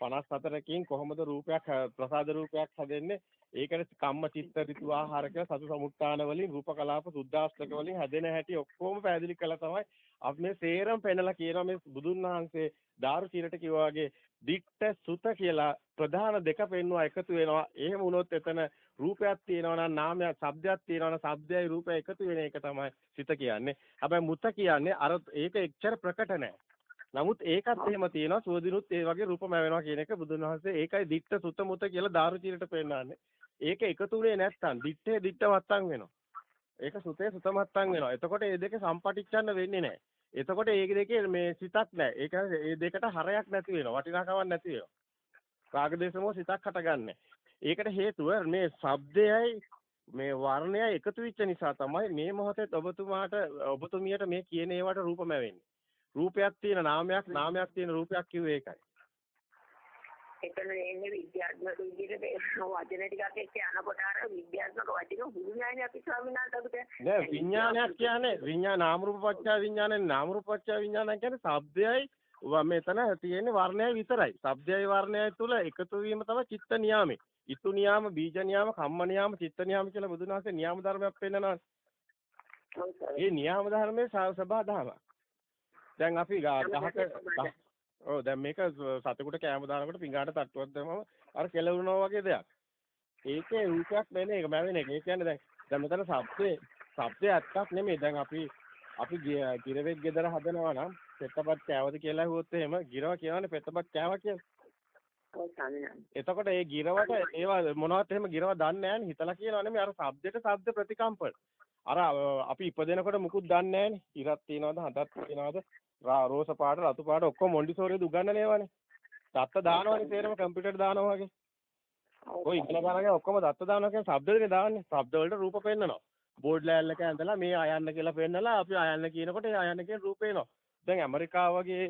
54කින් කොහොමද රූපයක් ප්‍රසාද රූපයක් හැදෙන්නේ? ඒකට කම්ම චිත්ත ඍතු ආහාර කියලා සතු සමුත්ථාන වලින් රූප කලාප සුද්ධාස්තක වලින් හැදෙන හැටි ඔක්කොම පැහැදිලි කළා තමයි අපි මේ සේරම පෙන්නලා කියනවා මේ බුදුන් වහන්සේ දාරු චීරට කිව්වා වගේ දික්ට සුත කියලා ප්‍රධාන දෙක පෙන්වුවා එකතු වෙනවා. එහෙම වුණොත් එතන රූපයක් තියෙනවා නම් නාමයක්, ශබ්දයක් තියෙනවා නම් ශබ්දයයි රූපය එකතු වෙන එක තමයි සිත කියන්නේ. හැබැයි මුත කියන්නේ අර ඒක එච්චර ප්‍රකට නැහැ. නමුත් ඒකත් එහෙම තියෙනවා සුවදිනුත් ඒ වගේ රූපම වෙනවා කියන එක බුදුන් වහන්සේ ඒකයි දික්ට සුත මුත කියලා දාරු චීරට පෙන්නන්නේ. ඒක එකතු වෙන්නේ නැත්තම් දිත්තේ දිත්ත වත්තම් වෙනවා. ඒක සුතේ සුත මත්තම් වෙනවා. එතකොට මේ දෙක සම්පටිච්ඡන්න වෙන්නේ නැහැ. එතකොට ඒ දෙකේ මේ සිතක් නැහැ. ඒ කියන්නේ මේ දෙකට හරයක් නැති වෙනවා. වටිනාකමක් නැති වෙනවා. රාගදේශමෝ සිතක් හටගන්නේ. ඒකට හේතුව මේ ශබ්දයයි මේ වර්ණයයි එකතු වෙච්ච නිසා තමයි මේ මොහොතේ ඔබතුමාට ඔබතුමියට මේ කියන ඒවට රූපම වෙන්නේ. රූපයක් තියෙන නාමයක් නාමයක් තියෙන රූපයක් කිව්වේ ඒකයි. එතන එන්නේ විද්‍යාත්මක විදිහට වචන ටිකක් එක්ක යනකොට අර විද්‍යාත්මක වචන හුරු නෑනේ අපි ස්වාමීන් වහන්සේ අපිට නෑ විඥානයක් කියන්නේ විඥාන නාම රූප පත්‍ය විඥානේ නාම රූප පත්‍ය විඥාන කියන්නේ ශබ්දයයි මෙතන තියෙන්නේ වර්ණයයි විතරයි. ශබ්දයයි වර්ණයයි තුල එකතු වීම තමයි චිත්ත නියාමේ ඊතු නියාම බීජ නියාම කම්ම නියාම චිත්ත නියාම කියලා බුදුන් වහන්සේ නියාම ධර්මයක් පෙන්නනවා. ඒ නියාම ධර්මයේ සබහා දහමක් දැන් අපි ගහක ඔව් දැන් මේක සතෙකුට කෑම දානකොට පිඟාට තට්ටුවක් දැම්මම අර කෙලවුනවා වගේ දෙයක්. ඒකේ රූපයක් නෙමෙයි ඒක මැවෙන එක. ඒ කියන්නේ දැන් දැන් මෙතන සබ්දේ සබ්දේ ඇත්තක් නෙමෙයි. දැන් අපි අපි ගිරවෙක් ගෙදර හදනවා නම් පෙත්තපත් කෑවද කියලා ඇහුවොත් එහෙම ගිරව කියවනේ පෙත්තපත් කෑවා කියලා. එතකොට ඒ ගිරවට ඒවා මොනවත් එහෙම ගිරව දන්නේ නැහැ හිතලා කියනවා නෙමෙයි අර ශබ්දෙට ශබ්ද ප්‍රතිකම්පන. අර අපි ඉපදෙනකොට මුකුත් දන්නේ නැහනේ. ඉරක් තියනවද හදක් තියනවද රෝස පාට රතු පාට ඔක්කොම මොන්ඩිසෝරියද උගන්නන ඒවානේ. දත්ත දානවනේ තේරෙම කම්පියුටර් දානවා වගේ. ඔය ඉගෙන ගන්නගෙන ඔක්කොම දත්ත දානවා කියන්නේ ශබ්දවලනේ දාන්නේ. ශබ්ද වලට රූප පෙන්නනවා. බෝඩ් ලෑල්ලක ඇඳලා මේ අයන්න කියලා පෙන්නලා අපි අයන්න කියනකොට ඒ අයන්න කියන රූප එනවා. දැන් ඇමරිකාව වගේ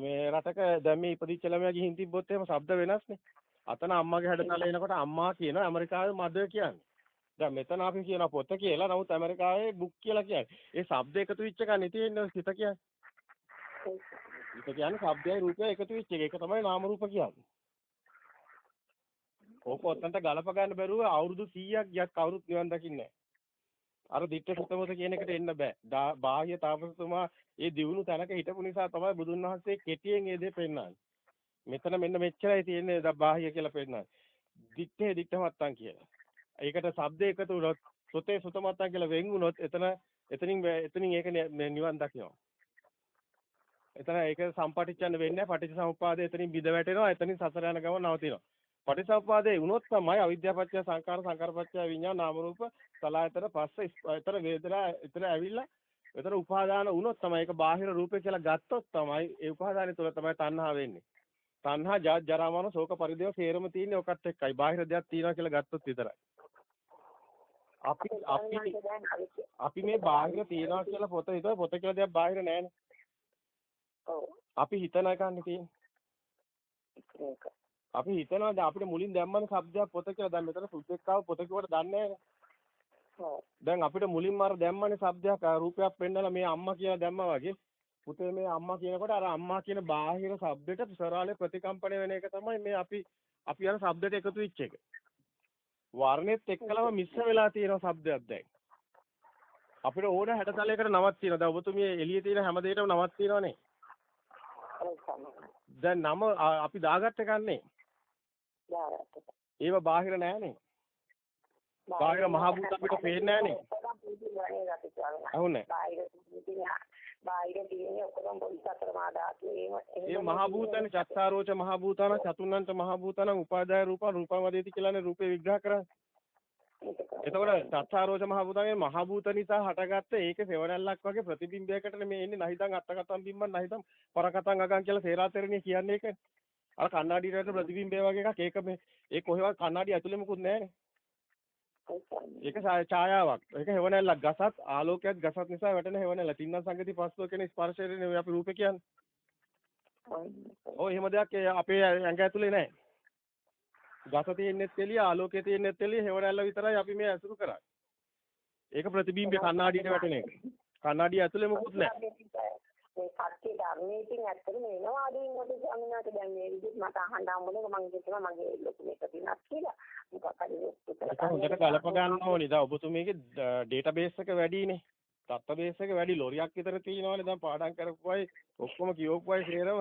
මේ රටක දැන් මේ ඉපදිච්ච ළමයා ගිහින් තිබ්බොත් එහෙම ශබ්ද වෙනස්නේ. අතන අම්මගේ හැඩතල එනකොට අම්මා කියන ඇමරිකාවේ මදර් කියන්නේ. දැන් මෙතන අපි කියන පොත කියලා නමුත් ඇමරිකාවේ බුක් කියලා කියන්නේ. ඒ ශබ්ද එකතු වෙච්ච එක නෙති වෙන්නේ සිත කියන්නේ. ඒක කියන්නේ ශබ්දයයි රූපයයි එකතු වෙච්ච එක. ඒක තමයි නාම රූප කියන්නේ. ඕක ඔතනට ගලප ගන්න බැරුව අවුරුදු 100ක් ගියක් කවුරුත් නිවන් දකින්නේ අර දිට්ඨ සුතමත කියන එකට එන්න බෑ. බාහ්‍ය තාපසතුමා ඒ දිනුණු තැනක හිටපු නිසා තමයි බුදුන් වහන්සේ කෙටියෙන් ඒ දේ පෙන්නන්නේ. මෙතන මෙන්න මෙච්චරයි තියෙන්නේ බාහ්‍ය කියලා පෙන්නන්නේ. දිත්තේ දිත්තමත්තන් කියලා. ඒකට ශබ්ද එකතු වුණොත් සොතේ සුතමත්තන් කියලා වෙන් වුණොත් එතන එතනින් එතනින් ඒක නිවන් දකිනවා. එතන ඒක සම්පටිච්ඡන්න වෙන්නේ නැහැ. පටිච්චසමුප්පාදේ එතනින් බිඳ වැටෙනවා. එතනින් සසර යන ගමන නවතිනවා. පටිච්චසමුප්පාදේ වුණොත් තමයි අවිද්‍යාපච්චය සංකාර සංකාරපච්චය විඤ්ඤාණ නාම රූප සලආයතන පස්ස එතන වේදනා එතන ඇවිල්ලා එතන උපාදාන වුණොත් තමයි ඒක බාහිර රූපේ කියලා ගත්තොත් තමයි ඒ උපාදානය තුළ තමයි තණ්හා වෙන්නේ. තණ්හා ජාත් ජරා මරණ ශෝක පරිදේව සේරම තියෙන්නේ ඔකත් එක්කයි. බාහිර දෙයක් තියනවා කියලා ගත්තොත් විතරයි. අපි අපි අපි මේ බාහිර තියනවා කියලා පොත හිතුවා පොත කියලා දෙයක් බාහිර නැහැනේ. අපි හිතන එකන්නේ තියෙන්නේ. අපි හිතනවා දැන් අපිට මුලින් දැම්මම શબ્දයක් පොත කියලා. දැන් මෙතන සුද්දෙක් ආව පොත කිව්වට දන්නේ නැහැ. දැන් අපිට මුලින්ම අර දැම්මනේ શબ્දයක් රූපයක් පෙන්නලා මේ අම්මා කියලා දැම්මා වගේ. පුතේ මේ අම්මා කියනකොට අර අම්මා කියන බාහිර શબ્දෙට සරාලේ ප්‍රතිකම්පණය වෙන එක තමයි මේ අපි අපි අර શબ્දෙට එකතු වෙච්ච එක. වර්ණෙත් එක්කලම මිශ්‍ර වෙලා තියෙන શબ્දයක් දැන්. අපිට ඕන හැඩතලයකට නමක් තියෙනවා. දැන් ඔබතුමිය එළියේ තියෙන හැම දෙයකටම නමක් තියෙනවනේ. දැන් නම අපි දාගත්ත එකන්නේ. දාරට. ඒව බාහිර නෑනේ. බාහිර මහ භූත අපිට පේන්නේ නෑනේ. අහුන්නේ. බාහිර තියෙන ඔක්කොම පොඩි සතර මා ධාතු එහෙම ඒ මහ භූතන චත්තාරෝච මහ භූතාන චතුන්නංච මහ භූතාන උපාදාය රූපා රූපං වදේති කියලානේ රූපේ විග්‍රහ කරන්නේ. එතකොට චත්තාරෝච මහ භූතනේ මහ භූත නිසා හටගත්ත ඒක සෙවණැල්ලක් වගේ ප්‍රතිබිම්බයකට මේ එන්නේ නැහිතන් අත්තකතම් බිම්බන් නැහිතම් පරකතම් අගන් කියලා සේරාතෙරණිය කියන්නේ ඒකනේ. අර කණ්ණාඩියට ප්‍රතිබිම්බය වගේ එකක් ඒක මේ ඒ කොහෙවත් කණ්ණාඩිය ඇතුලේ මුකුත් නැහැනේ. ඒක ඡායාවක්. ඒක හෙවණැල්ලක් ගසත් ආලෝකයක් ගසත් නිසා වැටෙන හෙවණැල්ල. තින්න සංගති පස්ව කියන ස්පර්ශයෙන් අපි රූපේ කියන්නේ. ඔය එහෙම දෙයක් අපේ ඇඟ ඇතුලේ නැහැ. ගස තියෙන්නෙත් එළිය ආලෝකය තියෙන්නෙත් එළිය හෙවණැල්ල විතරයි අපි මේ ඇසුරු කරන්නේ. ඒක ප්‍රතිබිම්බේ කණ්ණාඩියට වැටෙන එක. කණ්ණාඩිය ඇතුලේ මොකුත් නැහැ. මේ කට්ටිය ධර්මයෙන් ඇත්තටම එනවා අදින්නට ස්වාමීනාට දැන් මේ විදිහට මට අහන්න හම්බුනේ මම කියනවා මගේ ලොකු මේක තියෙනක් කියලා මොකක් හරි ඒක හොඳට ගලප ගන්න ඕනේ. දැන් ඔබතුමීගේ ඩේටාබේස් එක වැඩිනේ. දත්ත එක වැඩි ලොරියක් විතර තියෙනවානේ දැන් පාඩම් කරපුවයි ඔක්කොම කියවපුවයි සේරම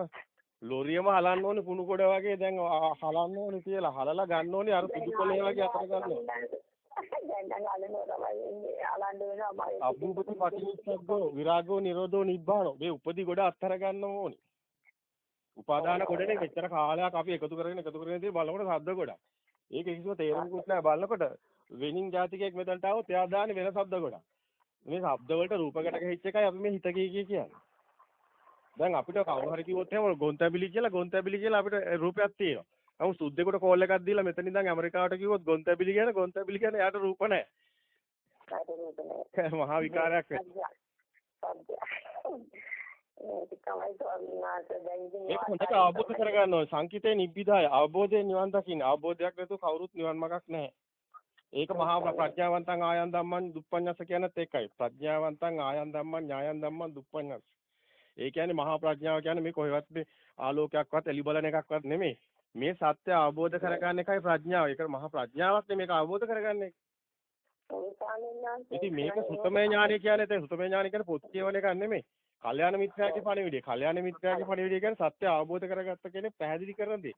ලොරියම හලන්න ඕනේ කුණු ගොඩ වගේ දැන් හලන්න ඕනේ කියලා හලලා ගන්න ඕනේ අර පුදු කොලේ වගේ අතර ගන්න අභූපති පටිච්චසමුප්පාදෝ විරාගෝ නිරෝධෝ නිබ්බානෝ මේ උපදි ගොඩ අත්තර ගන්න ඕනේ. උපාදාන ගොඩනේ මෙච්චර කාලයක් අපි එකතු කරගෙන එකතු කරගෙන ඉඳි බලනකොට සද්ද ගොඩක්. ඒක කිසිම තේරුමකුත් නැහැ බලනකොට වෙනින් ජාතිකයෙක් මෙතනට ආවොත් එයා දාන්නේ වෙන සද්ද ගොඩක්. මේ ශබ්ද වලට රූප ගැටක හිච් එකයි අපි මේ හිත කී කී කියන්නේ. දැන් අපිට කවුරු හරි කිව්වොත් එහෙම ගොන්තැබිලි කියලා ගොන්තැබිලි කියලා අපිට රූපයක් තියෙනවා. නමුත් සුද්දෙකුට කෝල් එකක් දීලා මෙතන ඉඳන් ඇමරිකාවට කිව්වොත් ගොන්තැබිලි කියන ගොන්තැබිලි කියන එයාට රූප නැහැ. මහා විකාරයක් වෙනවා. ඒක හොඳට අවබෝධ කරගන්න ඕනේ. සංකිතේ නිබ්බිදාය අවබෝධයෙන් නිවන් දකින්න. අවබෝධයක් නැතුව කවුරුත් නිවන් මාර්ගක් නැහැ. ඒක මහා ප්‍රඥාවන්තං ආයන් ධම්මං දුප්පඤ්ඤස කියනත් ඒකයි. ප්‍රඥාවන්තං ආයන් ධම්මං ඥායන් ධම්මං දුප්පඤ්ඤස. ඒ කියන්නේ මහා ප්‍රඥාව කියන්නේ මේ කොහෙවත් මේ ආලෝකයක්වත් එලි බලන එකක්වත් නෙමෙයි. මේ සත්‍ය අවබෝධ කරගන්න එකයි ප්‍රඥාව. ඒක මහා ප්‍රඥාවක් නේ මේක අවබෝධ කරගන්නේ. ඉතින් මේක සුතමේ ඥානය කියන්නේ දැන් සුතමේ ඥානය කියන්නේ පොත් කියවන එකක් නෙමෙයි. කල්යාණ මිත්‍යාගේ පණිවිඩය. කල්යාණ මිත්‍යාගේ පණිවිඩය කියන්නේ සත්‍ය අවබෝධ කරගත්ත කෙනෙක් පැහැදිලි කරන දේ.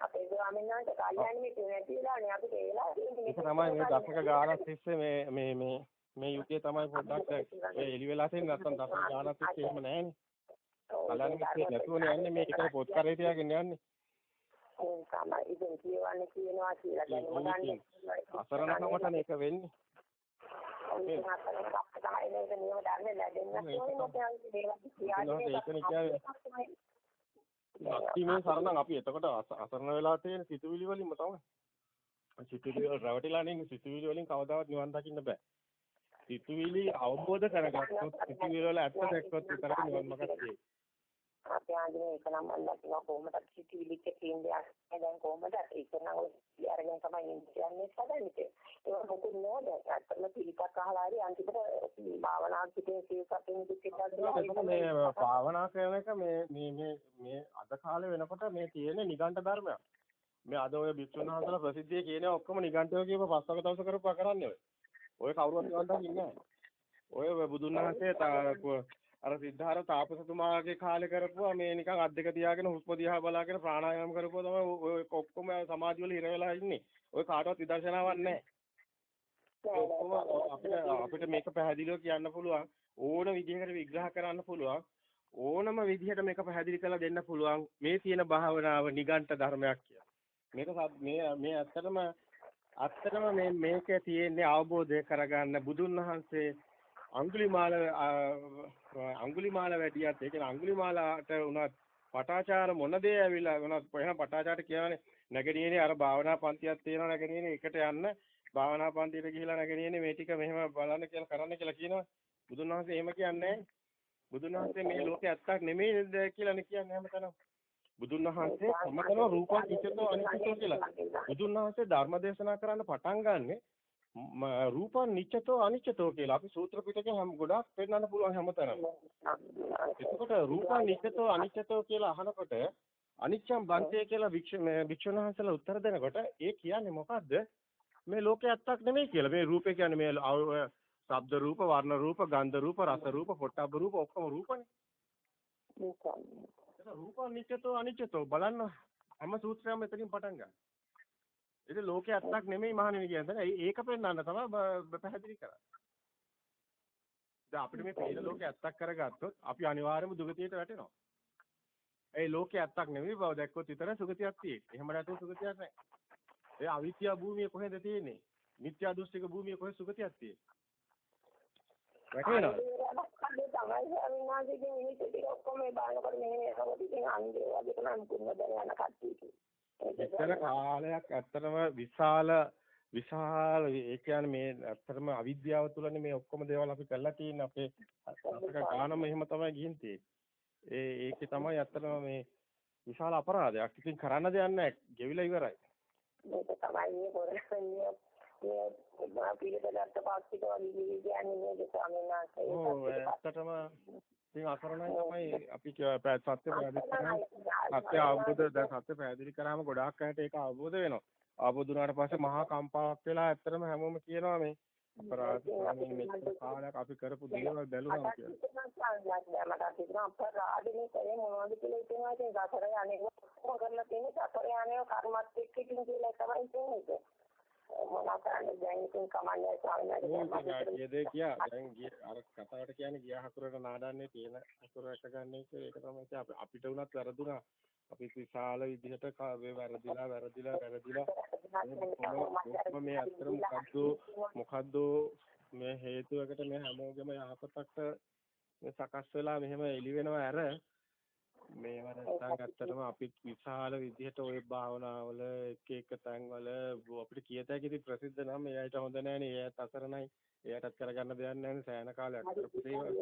අපේ ස්වාමීන් වහන්සේ කල්යාණ මිත්‍ර නැති වෙලානේ අපිට ඒලා ඒක තමයි මේ දශක ගානක් තිස්සේ මේ මේ මේ මේ යුගයේ තමයි පොඩ්ඩක් ඒ එලි වෙලා තියෙන නැත්තම් දශක ගානක් තිස්සේ එහෙම නැහැනේ. කල්යාණ මිත්‍යෙ නැතුවනේ යන්නේ මේ එක පොත් කරේ තියාගෙන යන්නේ. ඒ තමයි ඉතින් කියවන්නේ කියනවා කියලා දැනුම ගන්න. අසරණකමට මේක වෙන්නේ. ඒක තමයි නේද නියම ධර්ම ලැබෙන්න ලක්ෂ්මී සරණං අපි එතකොට අස- අසරණ වෙලා තියෙන සිතුවිලි වලින්ම තමයි. සිතුවිලි වල රැවටිලා නේ සිතුවිලි වලින් කවදාවත් නිවන් දකින්න බෑ. සිතුවිලි අවබෝධ කරගත්තොත් සිතුවිලි වල ඇත්ත දැක්කොත් විතරක් නිවන් මාර්ගයක් තියෙන්නේ. අපේ ආන්දරේ ඒක නම් මම දකිනවා කොහොමද සිතිවිලිච්ච තියෙන දෙයක් දැන් කොහොමද ඒක නම් ඔය අරගෙන තමයි ඉන්නේ සදානිට ඒක මොකද නෝද ඇත්තටම පිළිපක් අහලා හරි අන්තිමට භාවනා පිටේ සියසතින් එතකොට මේ භාවනා කරන එක මේ මේ මේ මේ අද කාලේ වෙනකොට මේ තියෙන නිගණ්ඨ ධර්මයක්. මේ අද ඔය බිස්සුන් වහන්සේලා ප්‍රසිද්ධියේ කියනවා ඔක්කොම නිගණ්ඨයෝ කියප පස්වක දවස කරපුවා කරන්නේ ඔය. ඔය කවුරුවත් නිවන් දකින්නේ නැහැ. ඔය බුදුන් වහන්සේ තා- අර සිද්ධාර්ථ තාපසතුමාගේ කාලේ කරපුවා මේ නිකන් අත් දෙක තියාගෙන හුස්ම දිහා බලාගෙන ප්‍රාණායාම කරපුවා තමයි ඔය ඔක්කොම සමාධිය වල හිර වෙලා ඉන්නේ. ඔය කාටවත් විදර්ශනාවක් නැහැ. ඔක්කොම අපිට අපිට මේක පැහැදිලිව කියන්න පුළුවන් ඕන විදිහකට විග්‍රහ කරන්න පුළුවන් ඕනම විදිහට මේක පැහැදිලි කරලා දෙන්න පුළුවන් මේ තියෙන භාවනාව නිගණ්ඨ ධර්මයක් කියලා. මේක සත්- මේ මේ ඇත්තටම ඇත්තටම මේ මේකේ තියෙන්නේ අවබෝධය කරගන්න බුදුන් වහන්සේ අඟුලිමාල අඟුලිමාල වැඩියත් ඒ කියන්නේ අඟුලිමාලට උනත් පටාචාර මොන දේ ඇවිල්ලා උනත් එහෙනම් පටාචාරට කියන්නේ නැගණියනේ අර භාවනා පන්තියක් තියෙනවා නැගණියනේ. එකට යන්න භාවනා පන්තියට ගිහිලා නැගණියනේ මේ ටික මෙහෙම බලන්න කියලා කරන්න කියලා කියනවා. බුදුන් වහන්සේ එහෙම කියන්නේ බුදුන් වහන්සේ මේ ලෝකේ ඇත්තක් නෙමෙයි කියලානේ කියන්නේ හැමතැනම. බුදුන් වහන්සේ සමතන රූපං කිච්චතෝ අනිච්චතෝ කියලා. බුදුන් වහන්සේ ධර්ම දේශනා කරන්න පටන් ගන්නෙ රූපං නිච්චතෝ අනිච්චතෝ කියලා. අපි සූත්‍ර පිටකේ හැම ගොඩක් පෙන්නන්න පුළුවන් හැමතැනම. එතකොට රූපං නිච්චතෝ අනිච්චතෝ කියලා අහනකොට අනිච්චම් බන්තේ කියලා භික්ෂුන් වහන්සේලා උත්තර දෙනකොට ඒ කියන්නේ මොකද්ද? මේ ලෝකේ ඇත්තක් නෙමෙයි කියලා. මේ රූපේ කියන්නේ මේ ශබ්ද රූප, වර්ණ රූප, ගන්ධ රූප, රස රූප, පොට්ටබ්බ රූප ඔක්කොම රූපනේ. ඒක රූප අනිත්‍යතෝ අනිත්‍යතෝ බලන්න හැම සූත්‍රයක්ම එතනින් පටන් ගන්න. ඒක ලෝකේ ඇත්තක් නෙමෙයි මහණෙනි කියන්නේ. ඒක පෙන්වන්න තමයි පැහැදිලි කරන්නේ. දැන් අපිට මේ පේන ලෝකේ ඇත්තක් කරගත්තොත් අපි අනිවාර්යයෙන්ම දුගතියට වැටෙනවා. ඒ ලෝකේ ඇත්තක් නෙමෙයි බව දැක්කොත් විතර සුගතියක් තියෙන්නේ. එහෙම නැතුව සුගතියක් නැහැ. ඒ අවිත්‍ය භූමිය කොහෙද තියෙන්නේ? මිත්‍යා දෘෂ්ටික භූමිය කොහෙද සුගතියක් තියෙන්නේ? වැටෙනවද? තමයි ස්වාමීනාගේ මිනිස්සු ටික ඔක්කොම මේ බලනකොට මේ නේද ඉතින් අන්දේ වගේ තමයි මුකුත් දැන යන කට්ටිය. එච්චර කාලයක් ඇත්තටම විශාල විශාල ඒ කියන්නේ මේ ඇත්තටම අවිද්‍යාව තුළනේ මේ ඔක්කොම දේවල් අපි කරලා තියෙන්නේ අපේ අතක ගානම එහෙම තමයි ගිහින් තියෙන්නේ. ඒ ඒකේ තමයි ඇත්තටම මේ විශාල අපරාධයක්. ඉතින් කරන්න දෙයක් නැහැ. ගෙවිලා ඉවරයි. මේක තමයි මේ පොරන්නේ මේ පිළිදලට පාස්තික වගේ කියන්නේ නේද ස්වාමීන් වහන්සේ. ඔව් ඇත්තටම ඉතින් අසරණයි තමයි අපි සත්‍ය පැහැදිලි කරාම සත්‍ය අවබෝධ දැන් සත්‍ය පැහැදිලි කරාම ගොඩාක් අයට ඒක අවබෝධ වෙනවා. අවබෝධ වුණාට පස්සේ මහා කම්පාවක් වෙලා ඇත්තටම හැමෝම කියනවා මේ අපරාධ මෙච්චර කාලයක් අපි කරපු දේවල් බැලුවා කියලා. අපරාධනේ කරේ මොනවද කියලා ඉතින් සතර යන්නේ කොහොම කරලා තියෙන්නේ සතර යන්නේ කර්මත් එක්ක ඉතින් කියලා තමයි තියෙන්නේ. මොනවා කරන්නේ දැන් ඉතින් කමන්නේ ස්වාමීන් වහන්සේ. අර කතාවට කියන්නේ ගියා හකුරට නාඩන්නේ තියෙන හකුර එක ගන්න එක ඒක තමයි අපිට උනත් වැරදුනා. අපි විශාල විදිහට කාවේ වැරදිලා වැරදිලා වැරදිලා මේ අතර මොකද්ද මොකද්ද මේ හේතුවකට මේ හැමෝගෙම යහපතක් මේ සකස් වෙලා මෙහෙම එළි වෙනවා අර මේව නැත්තම් ඇත්තටම අපිත් විශාල විදිහට ওই භාවනාවල එක එක තැන්වල අපිට කියත හැකි ප්‍රසිද්ධ නම් එයාට හොඳ නැහැනේ එයාට අසරණයි. එයාටත් කරගන්න දෙයක් නැහැ සෑහෙන කාලයක් කරපු දේවල්.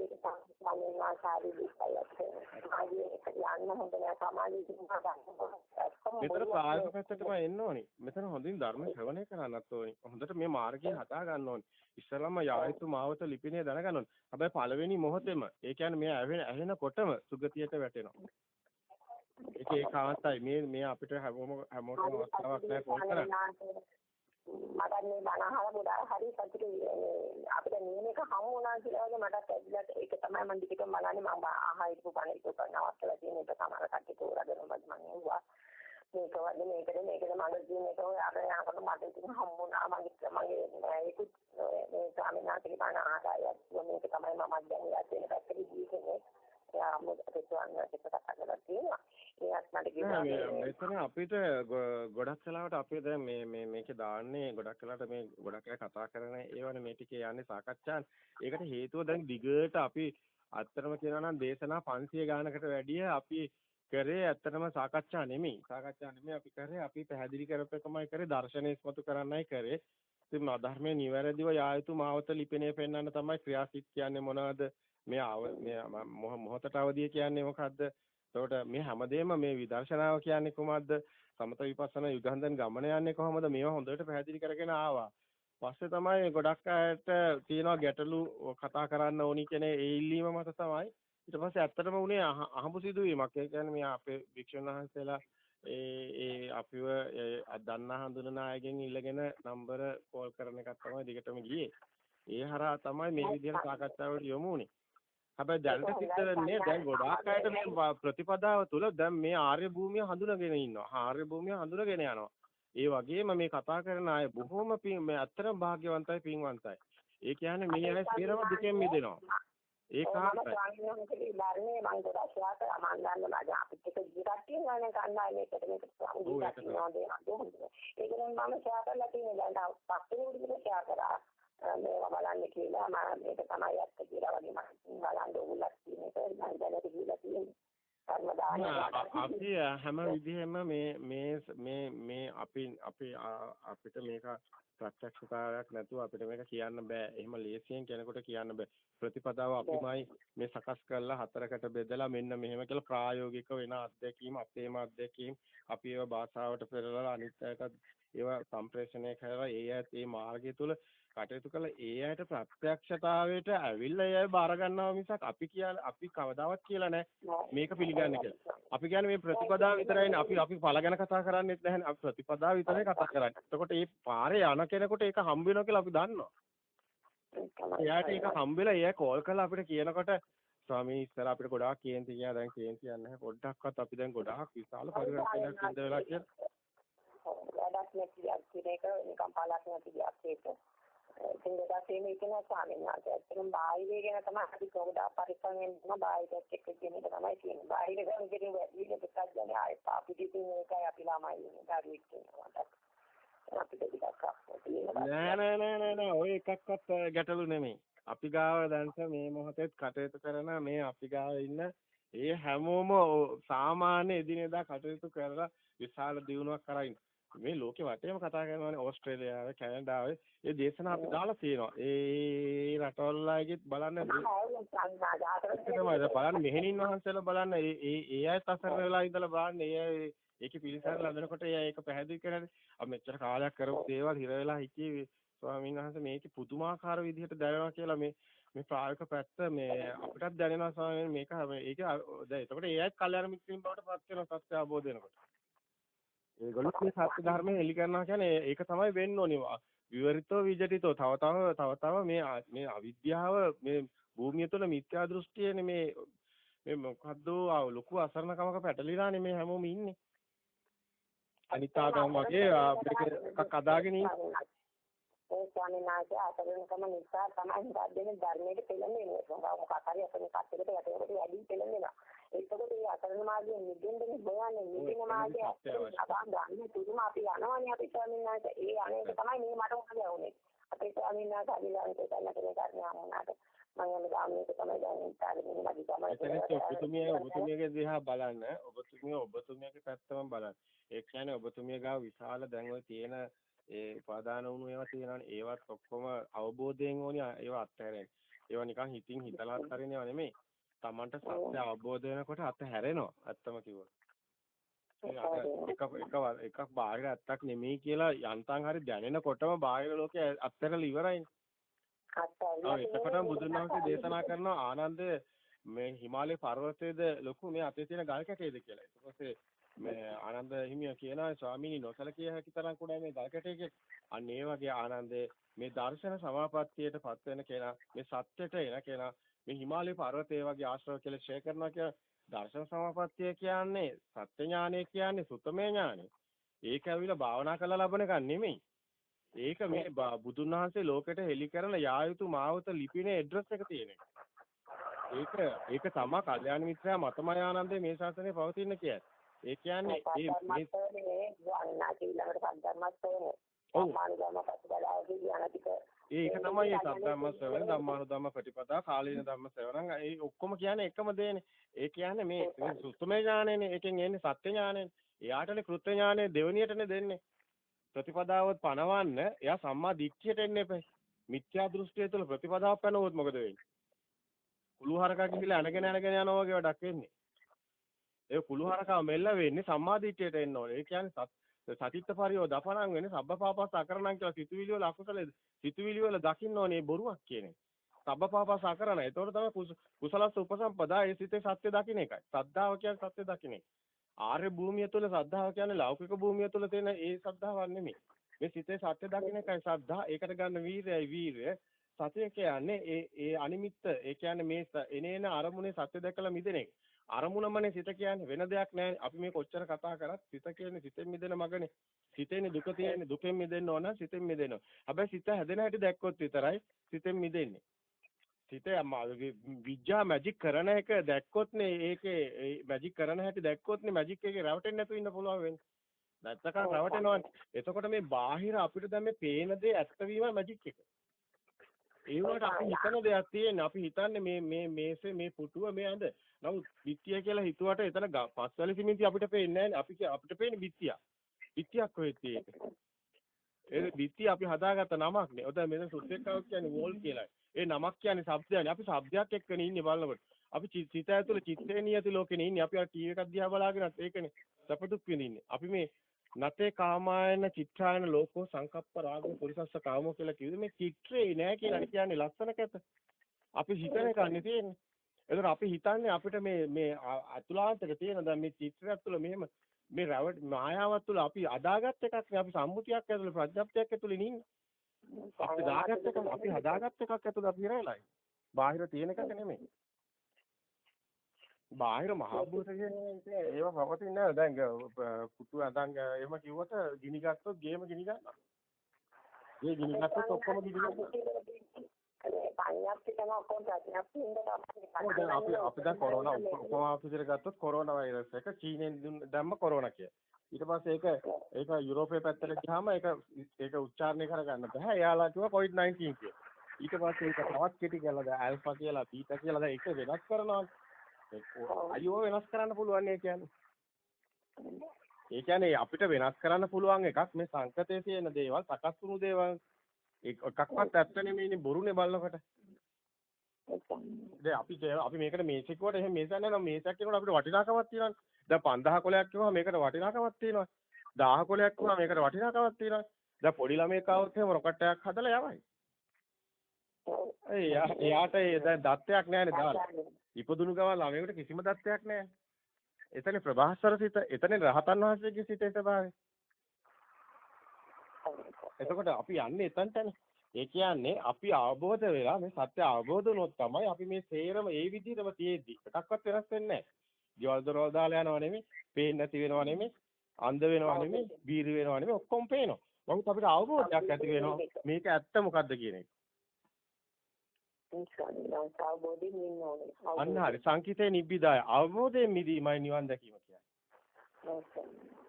මෙතන ප්‍රායෝගික පැත්තටම එන්න ඕනි. මෙතන හොඳින් ධර්ම ශ්‍රවණය කරන්නත් ඕනි. හොඳට මේ මාර්ගය හදා ගන්න ඕනි. ඉස්සෙල්ලාම යායුතු මාවත ලිපිනේ දැනගන්න ඕනි. හැබැයි පළවෙනි මොහොතේම ඒ කියන්නේ මේ ඇහෙන ඇහෙනකොටම සුගතියට වැටෙනවා. ඒක ඒකාන්තයි. මේ මේ අපිට හැමෝම හැමෝටම අවස්ථාවක් නැහැ කොහොමද? මට මේ බණ අහලා ගොඩාක් හරි සතුටුයි අපිට නියමක හමු වුණා කියලා වගේ මටත් ඇවිල්ලා ඒක තමයි මම දිගටම බලන්නේ. මම අහයිපු බණ ඒක කරනවස්සලා තියෙන එක සමහර කට්ටිය තෝරාගෙන මම මම නෙවුවා මේක වගේ මේකද මේකද මම කියන එක ඔය අර යනකොට මට ඉතින් හම්බ වුණා. මගේ මගේ ඒකුත් මේ ස්වාමීන් වහන්සේගේ බණ අහලා මේක තමයි මම දැන් යන්නේ පැත්තට ගියේ එයා මොකද කියන්නේ කතා කරලා තියෙනවා. ඒත් මට කිව්වා මෙතන අපිට ගොඩක් වෙලාවට අපි දැන් මේ මේ මේකේ දාන්නේ ගොඩක් වෙලාවට මේ ගොඩක් අය කතා කරන ඒවනේ මේ ටිකේ යන්නේ සාකච්ඡාන්. ඒකට හේතුව දැන් දිගට අපි අත්‍තරම කියනවා නම් දේශනා 500 ගානකට වැඩිය අපි කරේ ඇත්තටම සාකච්ඡා නෙමෙයි. සාකච්ඡා නෙමෙයි අපි කරේ අපි පැහැදිලි කරපේකමයි කරේ දර්ශනය ඉස්මතු කරන්නයි කරේ. ඉතින් අධර්මයේ නිවැරදිව යායුතු මාවත ලිපිනේ පෙන්වන්න තමයි ක්‍රියාසිට කියන්නේ මොනවද? මේ මේ මොහොතට අවදිය කියන්නේ මොකද්ද? එතකොට මේ හැමදේම මේ විදර්ශනාව කියන්නේ කොහොමද? සමත විපස්සනා යුගන්ධන් ගමන යන්නේ කොහොමද? මේවා හොඳට පැහැදිලි කරගෙන ආවා. පස්සේ තමයි ගොඩක් අයට තියෙනවා ගැටලු කතා කරන්න ඕනි කියන ඒ ඉල්ලීම මත තමයි ඊට පස්සේ ඇත්තටම උනේ අහඹු සිදුවීමක්. ඒ කියන්නේ මේ අපේ වික්ෂුන් වහන්සේලා ඒ ඒ අපිව දන්නා හඳුනන අයගෙන් ඉල්ලගෙන නම්බර කෝල් කරන එකක් තමයි දිගටම ගියේ. ඒ හරහා තමයි මේ විදිහට සාකච්ඡාවට යොමු වුනේ. හැබැයි දැනට සිද්ධ වෙන්නේ දැන් ගොඩාක් අයට මේ ප්‍රතිපදාව තුළ දැන් මේ ආර්ය භූමිය හඳුනගෙන ඉන්නවා. ආර්ය භූමිය හඳුනගෙන යනවා. ඒ වගේම මේ කතා කරන අය බොහොම මේ අත්‍තරම භාග්‍යවන්තයි පින්වන්තයි. ඒ කියන්නේ මේ අය සියරම දුකෙන් මිදෙනවා. ඒ කාර්යය. ධර්මයේ මම ගොඩක් ශ්‍රාත අමන්දන්න මම අපිට ජීවිතයක් තියෙනවා නේ කන්නයි මේකට තියෙනවා දෙනවා. ඒක නම් මම ශ්‍රාත කරලා තියෙනවා දැන් පස්සේ උඩින් කරා. මේවා බලන්න කියලා මම මේක තමයි ඇත්ත කියලා වගේ මම බලන්න ඕගොල්ලෝ කියන එක මම දැනට කියලා තියෙනවා. අපි හැම විදිහෙම මේ මේ මේ මේ අපි අපි අපිට මේක ප්‍රත්‍යක්ෂතාවයක් නැතුව අපිට මේක කියන්න බෑ. එහෙම ලේසියෙන් කෙනෙකුට කියන්න බෑ. ප්‍රතිපදාව අපිමයි මේ සකස් කරලා හතරකට බෙදලා මෙන්න මෙහෙම කියලා ප්‍රායෝගික වෙන අත්දැකීම් අපේම අත්දැකීම් අපි ඒවා භාෂාවට පෙරලලා අනිත් ඒවා සම්ප්‍රේෂණය කරලා ඒ ඇත් ඒ මාර්ගය තුල කටයුතු කළ ඒ අයට ප්‍රත්‍යක්ෂතාවයට ඇවිල්ලා ඒ අය බාර ගන්නවා මිසක් අපි කියලා අපි කවදාවත් කියලා නැහැ මේක පිළිගන්නේ කියලා. අපි කියන්නේ මේ ප්‍රතිපදාව විතරයිනේ අපි අපි පළ ගැන කතා කරන්නේත් නැහැ අපි ප්‍රතිපදාව විතරයි කතා කරන්නේ. එතකොට මේ පාරේ යන කෙනෙකුට ඒක හම්බ වෙනවා කියලා අපි දන්නවා. එයාට ඒක හම්බෙලා එයා කෝල් කරලා අපිට කියනකොට ස්වාමී ඉස්සර අපිට ගොඩාක් කේන්ති ගියා දැන් කේන්ති යන්නේ නැහැ පොඩ්ඩක්වත් අපි දැන් ගොඩාක් විශාල පරිවර්තනයක් සිද්ධ වෙලා කියලා. වැඩක් නැති දෙයක් කියන එක නිකන් පළක් නැති දෙයක් ඒක. ඉතින් ගොඩක් එහෙම ඉතන ස්වාමීන් වහන්සේ ඇත්තටම බාහිරය ගැන තමයි අපි ගොඩාක් පරිස්සම් වෙන්න බාහිරත් එක්ක කියන එක තමයි කියන්නේ. බාහිර ගැන කියන වැඩි දෙයක් ගැන ආයෙත් අපි දිතින් ඒකයි අපි ළමයි ඉන්නේ දරුවෙක් කියනවා. අපිට ටිකක් නෑ නෑ නෑ නෑ නෑ ඔය එකක්වත් ගැටලු නෙමෙයි. අපි ගාව දැන්ස මේ මොහොතේ කටයුතු කරන මේ අපි ගාව ඉන්න ඒ හැමෝම සාමාන්‍ය එදිනෙදා කටයුතු කරලා විශාල දියුණුවක් කරයින් මේ ලෝකෙ වටේම කතා කරනවානේ ඕස්ට්‍රේලියාවේ කැනඩාවේ. ඒ දේශනා අපි දාලා තියෙනවා. ඒ රටවල් අයගෙත් බලන්න තමයි බලන්න මෙහෙණින් වහන්සේලා බලන්න. ඒ ඒ ඒ අයත් අසරණ වෙලා ඉඳලා බලන්න. ඒ ඒකේ පිළිසර ලැබෙනකොට එයා ඒක පැහැදිලි කරන්නේ. අපි මෙච්චර කාලයක් කරපු දේවල් හිර වෙලා හිටියේ. ස්වාමීන් වහන්සේ මේකේ පුදුමාකාර විදිහට දැනෙනවා කියලා මේ මේ ප්‍රායෝගික පැත්ත මේ අපිටත් දැනෙනවා ස්වාමීන් මේක ඒක දැන් එතකොට ඒ අයත් කල්යාණ මිත්‍රින් බවට පත් වෙනවා සත්‍ය අවබෝධ වෙනකොට ඒගොල්ලෝ මේ සත්‍ය ධර්මය එලි කරනවා කියන්නේ ඒක තමයි වෙන්න ඕනේ විවරිතෝ විජටිතෝ තව තව තව තව මේ මේ අවිද්‍යාව මේ භූමිය තුළ මිත්‍යා දෘෂ්ටියනේ මේ මේ මොකද්ද ලොකු අසරණකමක පැටලිලානේ මේ හැමෝම ඉන්නේ. අනිත් ආගම් වගේ මේක එකක් අදාගෙන ඉන්නේ. ඒ ස්වාමීන් වහන්සේ අතරින්කම නිසා තමයි හිතන්නේ ධර්මයේ පෙළෙන්නේ මොකක් හරි අපේ කට්ටියට යටේකට වැඩි පෙළෙනවා එතකොට මේ අතරන මාර්ගයෙන් නිදෙන්නේ හොයන්නේ නිදින මාර්ගය අබාන් ගන්න තුරුම අපි යනවනේ අපි ස්වාමීන් වහන්සේ. ඒ අනේක තමයි මේ මට උනේ යන්නේ අපේ ස්වාමීන් වහන්සේ අදිලාන්ත කරන කෙනෙක් ගන්න යමුනාට මම යන ගාමිණේක තමයි දැන් තාරමින් මදි තමයි ඔබතුමිය ඔබතුමියගේ දිහා බලන්න. ඔබතුමිය ඔබතුමියගේ පැත්තම බලන්න. ඒ කියන්නේ ඔබතුමිය ගාව විශාල දැන් ඔය තියෙන ඒ උපාදාන වුණු ඒවා තියෙනවානේ. ඒවත් ඔක්කොම අවබෝධයෙන් ඕනි ඒවා අත්හැරෙන්න. ඒවා නිකන් හිතින් හිතලා අත්හරිනව නෙමෙයි Tamanට සත්‍ය අවබෝධ වෙනකොට අත හැරෙනවා ඇත්තම කිව්වොත්. එක එක එකක් බාහිර ඇත්තක් නෙමෙයි කියලා යන්තම් හරි දැනෙනකොටම බාහිර ලෝකේ අත්හැරලා ඉවරයිනේ. ඔව් එතකොටම බුදුන් වහන්සේ දේශනා කරනවා ආනන්ද මේ හිමාලය පර්වතයේද ලොකු මේ අතේ තියෙන ගල් කැටේද කියලා. ඊට පස්සේ මේ ආනන්ද හිමියා කියනවා ස්වාමීනි නොසලකිය හැකි තරම් කුඩා මේ ගල් කැටේ අන්න ඒ වගේ ආනන්දේ මේ දර්ශන සමාපත්තියට පත් වෙන කෙනා මේ සත්‍යයට එන කෙනා මේ හිමාලය පර්වතය වගේ ආශ්‍රව කියලා ෂෙයා කරනවා කියන දර්ශන සමාපත්තිය කියන්නේ සත්‍ය ඥානය කියන්නේ සුතමේ ඥානය. ඒක ඇවිල්ලා භාවනා කරලා ලබන එකක් නෙමෙයි. ඒක මේ බුදුන් වහන්සේ ලෝකෙට හෙළි කරන යා යුතු මාවත ලිපිනේ ඇඩ්‍රස් එක තියෙන එක. ඒක ඒක තමයි කල්යාණ මිත්‍රයා මතමය ආනන්දේ මේ ශාසනය පවතින කියන්නේ. ඒ කියන්නේ මේ මේ අන්නාති ළඟට සම්ධර්මත් තෝරන. ඔව්. මානවම පස්බලාව කියන ටික ඒක තමයි ඒ සද්ධම්ම ශ්‍රවණ ධම්මානුධම්ම ප්‍රතිපදා කාලීන ධම්ම ශ්‍රවණ ඒ ඔක්කොම කියන්නේ එකම දේනේ. ඒ කියන්නේ මේ සුත්තමේ ඥානෙනේ. ඒකෙන් එන්නේ සත්‍ය ඥානෙනේ. එයාටනේ කෘත්‍ය ඥානෙ දෙවණියටනේ දෙන්නේ. ප්‍රතිපදාවත් පනවන්න එයා සම්මා දිට්ඨියට එන්න එපා. මිත්‍යා දෘෂ්ටිය තුළ ප්‍රතිපදාවක් පැනවොත් මොකද වෙන්නේ? කුළුහරකා ගිහිල්ලා අනගෙන අනගෙන යනවා වගේ වැඩක් වෙන්නේ. ඒ කුළුහරකා මෙල්ල වෙන්නේ සම්මා දිට්ඨියට එන්න ඕනේ. ඒ කියන්නේ සතිත්ත පරියෝ දපණං වෙන්නේ සබ්බපාපස් අකරණං කියලා සිතුවිලි වල අකුසල සිතුවිලි වල දකින්න ඕනේ බොරුවක් කියන්නේ. සබ්බපාපස් අකරණ. ඒතකොට තමයි කුසලස්ස උපසම්පදා ඒ සිතේ සත්‍ය දකින්න එකයි. සද්ධාව කියන්නේ සත්‍ය දකින්න එක. ආර්ය භූමිය තුළ සද්ධාව කියන්නේ ලෞකික භූමිය තුළ තියෙන ඒ සද්ධාවක් නෙමෙයි. මේ සිතේ සත්‍ය දකින්න එකයි සද්ධා. ඒකට ගන්න වීරයයි වීරය. සතිය කියන්නේ ඒ ඒ අනිමිත්ත ඒ කියන්නේ මේ එනේන අරමුණේ සත්‍ය දැකලා මිදෙන එක. අරමුණමනේ සිත කියන්නේ වෙන දෙයක් නෑ. අපි මේ කොච්චර කතා කරත් සිත කියන්නේ සිතෙන් මිදෙන මගනේ. සිතේනේ දුක තියෙන්නේ දුකෙන් මිදෙන්න ඕන සිතෙන් මිදෙනවා හැබැයි සිත හැදෙන හැටි දැක්කොත් විතරයි සිතෙන් මිදෙන්නේ. සිතේ විඥා මැජික් කරන එක දැක්කොත්නේ ඒකේ මැජික් කරන හැටි දැක්කොත්නේ මැජික් එකේ රැවටෙන්නේ නැතුව ඉන්න පුළුවන් වෙන්නේ. නැත්තකම් රැවටෙනවනේ එතකොට මේ බාහිර අපිට දැන් මේ පේන දේ ඇත්ත වීම මැජික් එක. ඒ වුණාට අපි හිතන දෙයක් තියෙන අපි හිතන්නේ මේ මේ මේසේ මේ පුටුව මේ අඳ නමුත් බිත්තිය කියලා හිතුවට එතන පස්වැලි සිමෙන්ති අපිට පේන්නේ නැහැ අපිට පේන්නේ බිත්තිය. බිත්තියක් වෙච්චි ඒක. ඒ බිත්තිය අපි හදාගත්ත නමක් නේ. ඔතන මෙතන සුත්‍යෙක්කාවක් කියන්නේ වෝල් කියලායි. ඒ නමක් කියන්නේ શબ્දයනේ. අපි શબ્දයක් එක්කනේ ඉන්නේ බලනකොට. අපි සිත ඇතුළේ චිත්තේ නියති ලෝකෙනේ ඉන්නේ. අපි අර ටීවී එකක් දිහා බලාගෙනත් ඒකනේ සපදුක් විඳින්නේ. අපි මේ නතේ කාමායන චිත්‍රායන ලෝකෝ සංකප්ප රාගෝ පුරිසස්ස කාමෝ කියලා කිව්වේ මේ චිත්‍රේ නෑ කියලා කියන්නේ ලස්සනකත. අපි හිතන එකන්නේ තියෙන්නේ. එතකොට අපි හිතන්නේ අපිට මේ මේ අතුලාන්තක තියෙන දැන් මේ චිත්‍රයක් තුළ මෙහෙම මේ රැවට මායාවක් තුළ අපි අදාගත් එකක් නේ අපි සම්මුතියක් ඇතුළේ ප්‍රඥප්තියක් ඇතුළේ නින්නේ. අපි දාගත්ත එක අපි හදාගත්ත එකක් ඇතුළේ අපි ඉරලා බාහිර තියෙන එකක නෙමෙයි. බාහිර මහ භූත කියන්නේ ඒව පවතින්නේ නැහැ. දැන් කුතු අදන් එහෙම කිව්වට ගිනි ගත්තොත් ගේම ගිනි ගන්නවා. ඒ ගිනි ගත්තොත් ඔක්කොම ගිනි ගන්නවා. පඤ්ඤාප්ති තමයි ඔක්කොම ප්‍රඥාප්ති ඉඳලා දැන් අපි අපි දැන් කොරෝනා උපමාවක් විදිහට ගත්තොත් කොරෝනා වෛරස් එක චීනෙන් දැම්ම කොරෝනා කිය. ඊට පස්සේ ඒක ඒක යුරෝපයේ පැත්තට ගියාම ඒක ඒක උච්චාරණය කරගන්න බෑ. එයාලා කිව්වා COVID-19 කියලා. ඊට පස්සේ ඒක තවත් කෙටි කියලා දැන් ඇල්ෆා කියලා බීටා කියලා දැන් ඒක වෙනස් කරනවා. අයියෝ වෙනස් කරන්න පුළුවන් නේ කියන්නේ. ඒ කියන්නේ අපිට වෙනස් කරන්න පුළුවන් එකක් මේ සංකතයේ තියෙන දේවල් සකස් වුණු දේවල් එකක්වත් ඇත්ත නෙමෙයිනේ බොරුනේ බලනකොට. දැන් අපි අපි මේකට මේසෙකුවට එහෙම මේසක් නෑ මේසක් කියනකොට අපිට වටිනාකමක් තියෙනවානේ. දැන් 5000 කොලයක් කිව්වම මේකට වටිනාකමක් තියෙනවා. 1000 කොලයක් කිව්වම මේකට වටිනාකමක් තියෙනවා. දැන් පොඩි ළමයෙක් ආවොත් එහෙම රොකට් එකක් හදලා යවයි. ඒ එයාට දැන් දත්තයක් නෑනේ දාලා. ඉපදුණු ගමන් ළමයෙකුට කිසිම දත්තයක් නෑ. එතන ප්‍රභාස්වර සිත, එතන රහතන් වහන්සේගේ සිතේ ස්වභාවය. එතකොට අපි යන්නේ එතනටනේ. ඒ කියන්නේ අපි අවබෝධ වෙලා මේ සත්‍ය අවබෝධ වුණොත් තමයි අපි මේ සේරම ඒ විදිහටම තියෙද්දි එකක්වත් වෙනස් වෙන්නේ නැහැ. ගෙවල් දොරවල් දාලා යනවා නෙමෙයි, පේන්නේ නැති වෙනවා නෙමෙයි, අන්ධ වෙනවා නෙමෙයි, බීරි වෙනවා නෙමෙයි ඔක්කොම පේනවා. නමුත් අපිට අවබෝධයක් ඇති වෙනවා මේක ඇත්ත මොකද්ද කියන එක. අන්න හරි සංකිතේ නිබ්බිදාය අවබෝධයෙන් මිදීමයි නිවන් දැකීම කියන්නේ.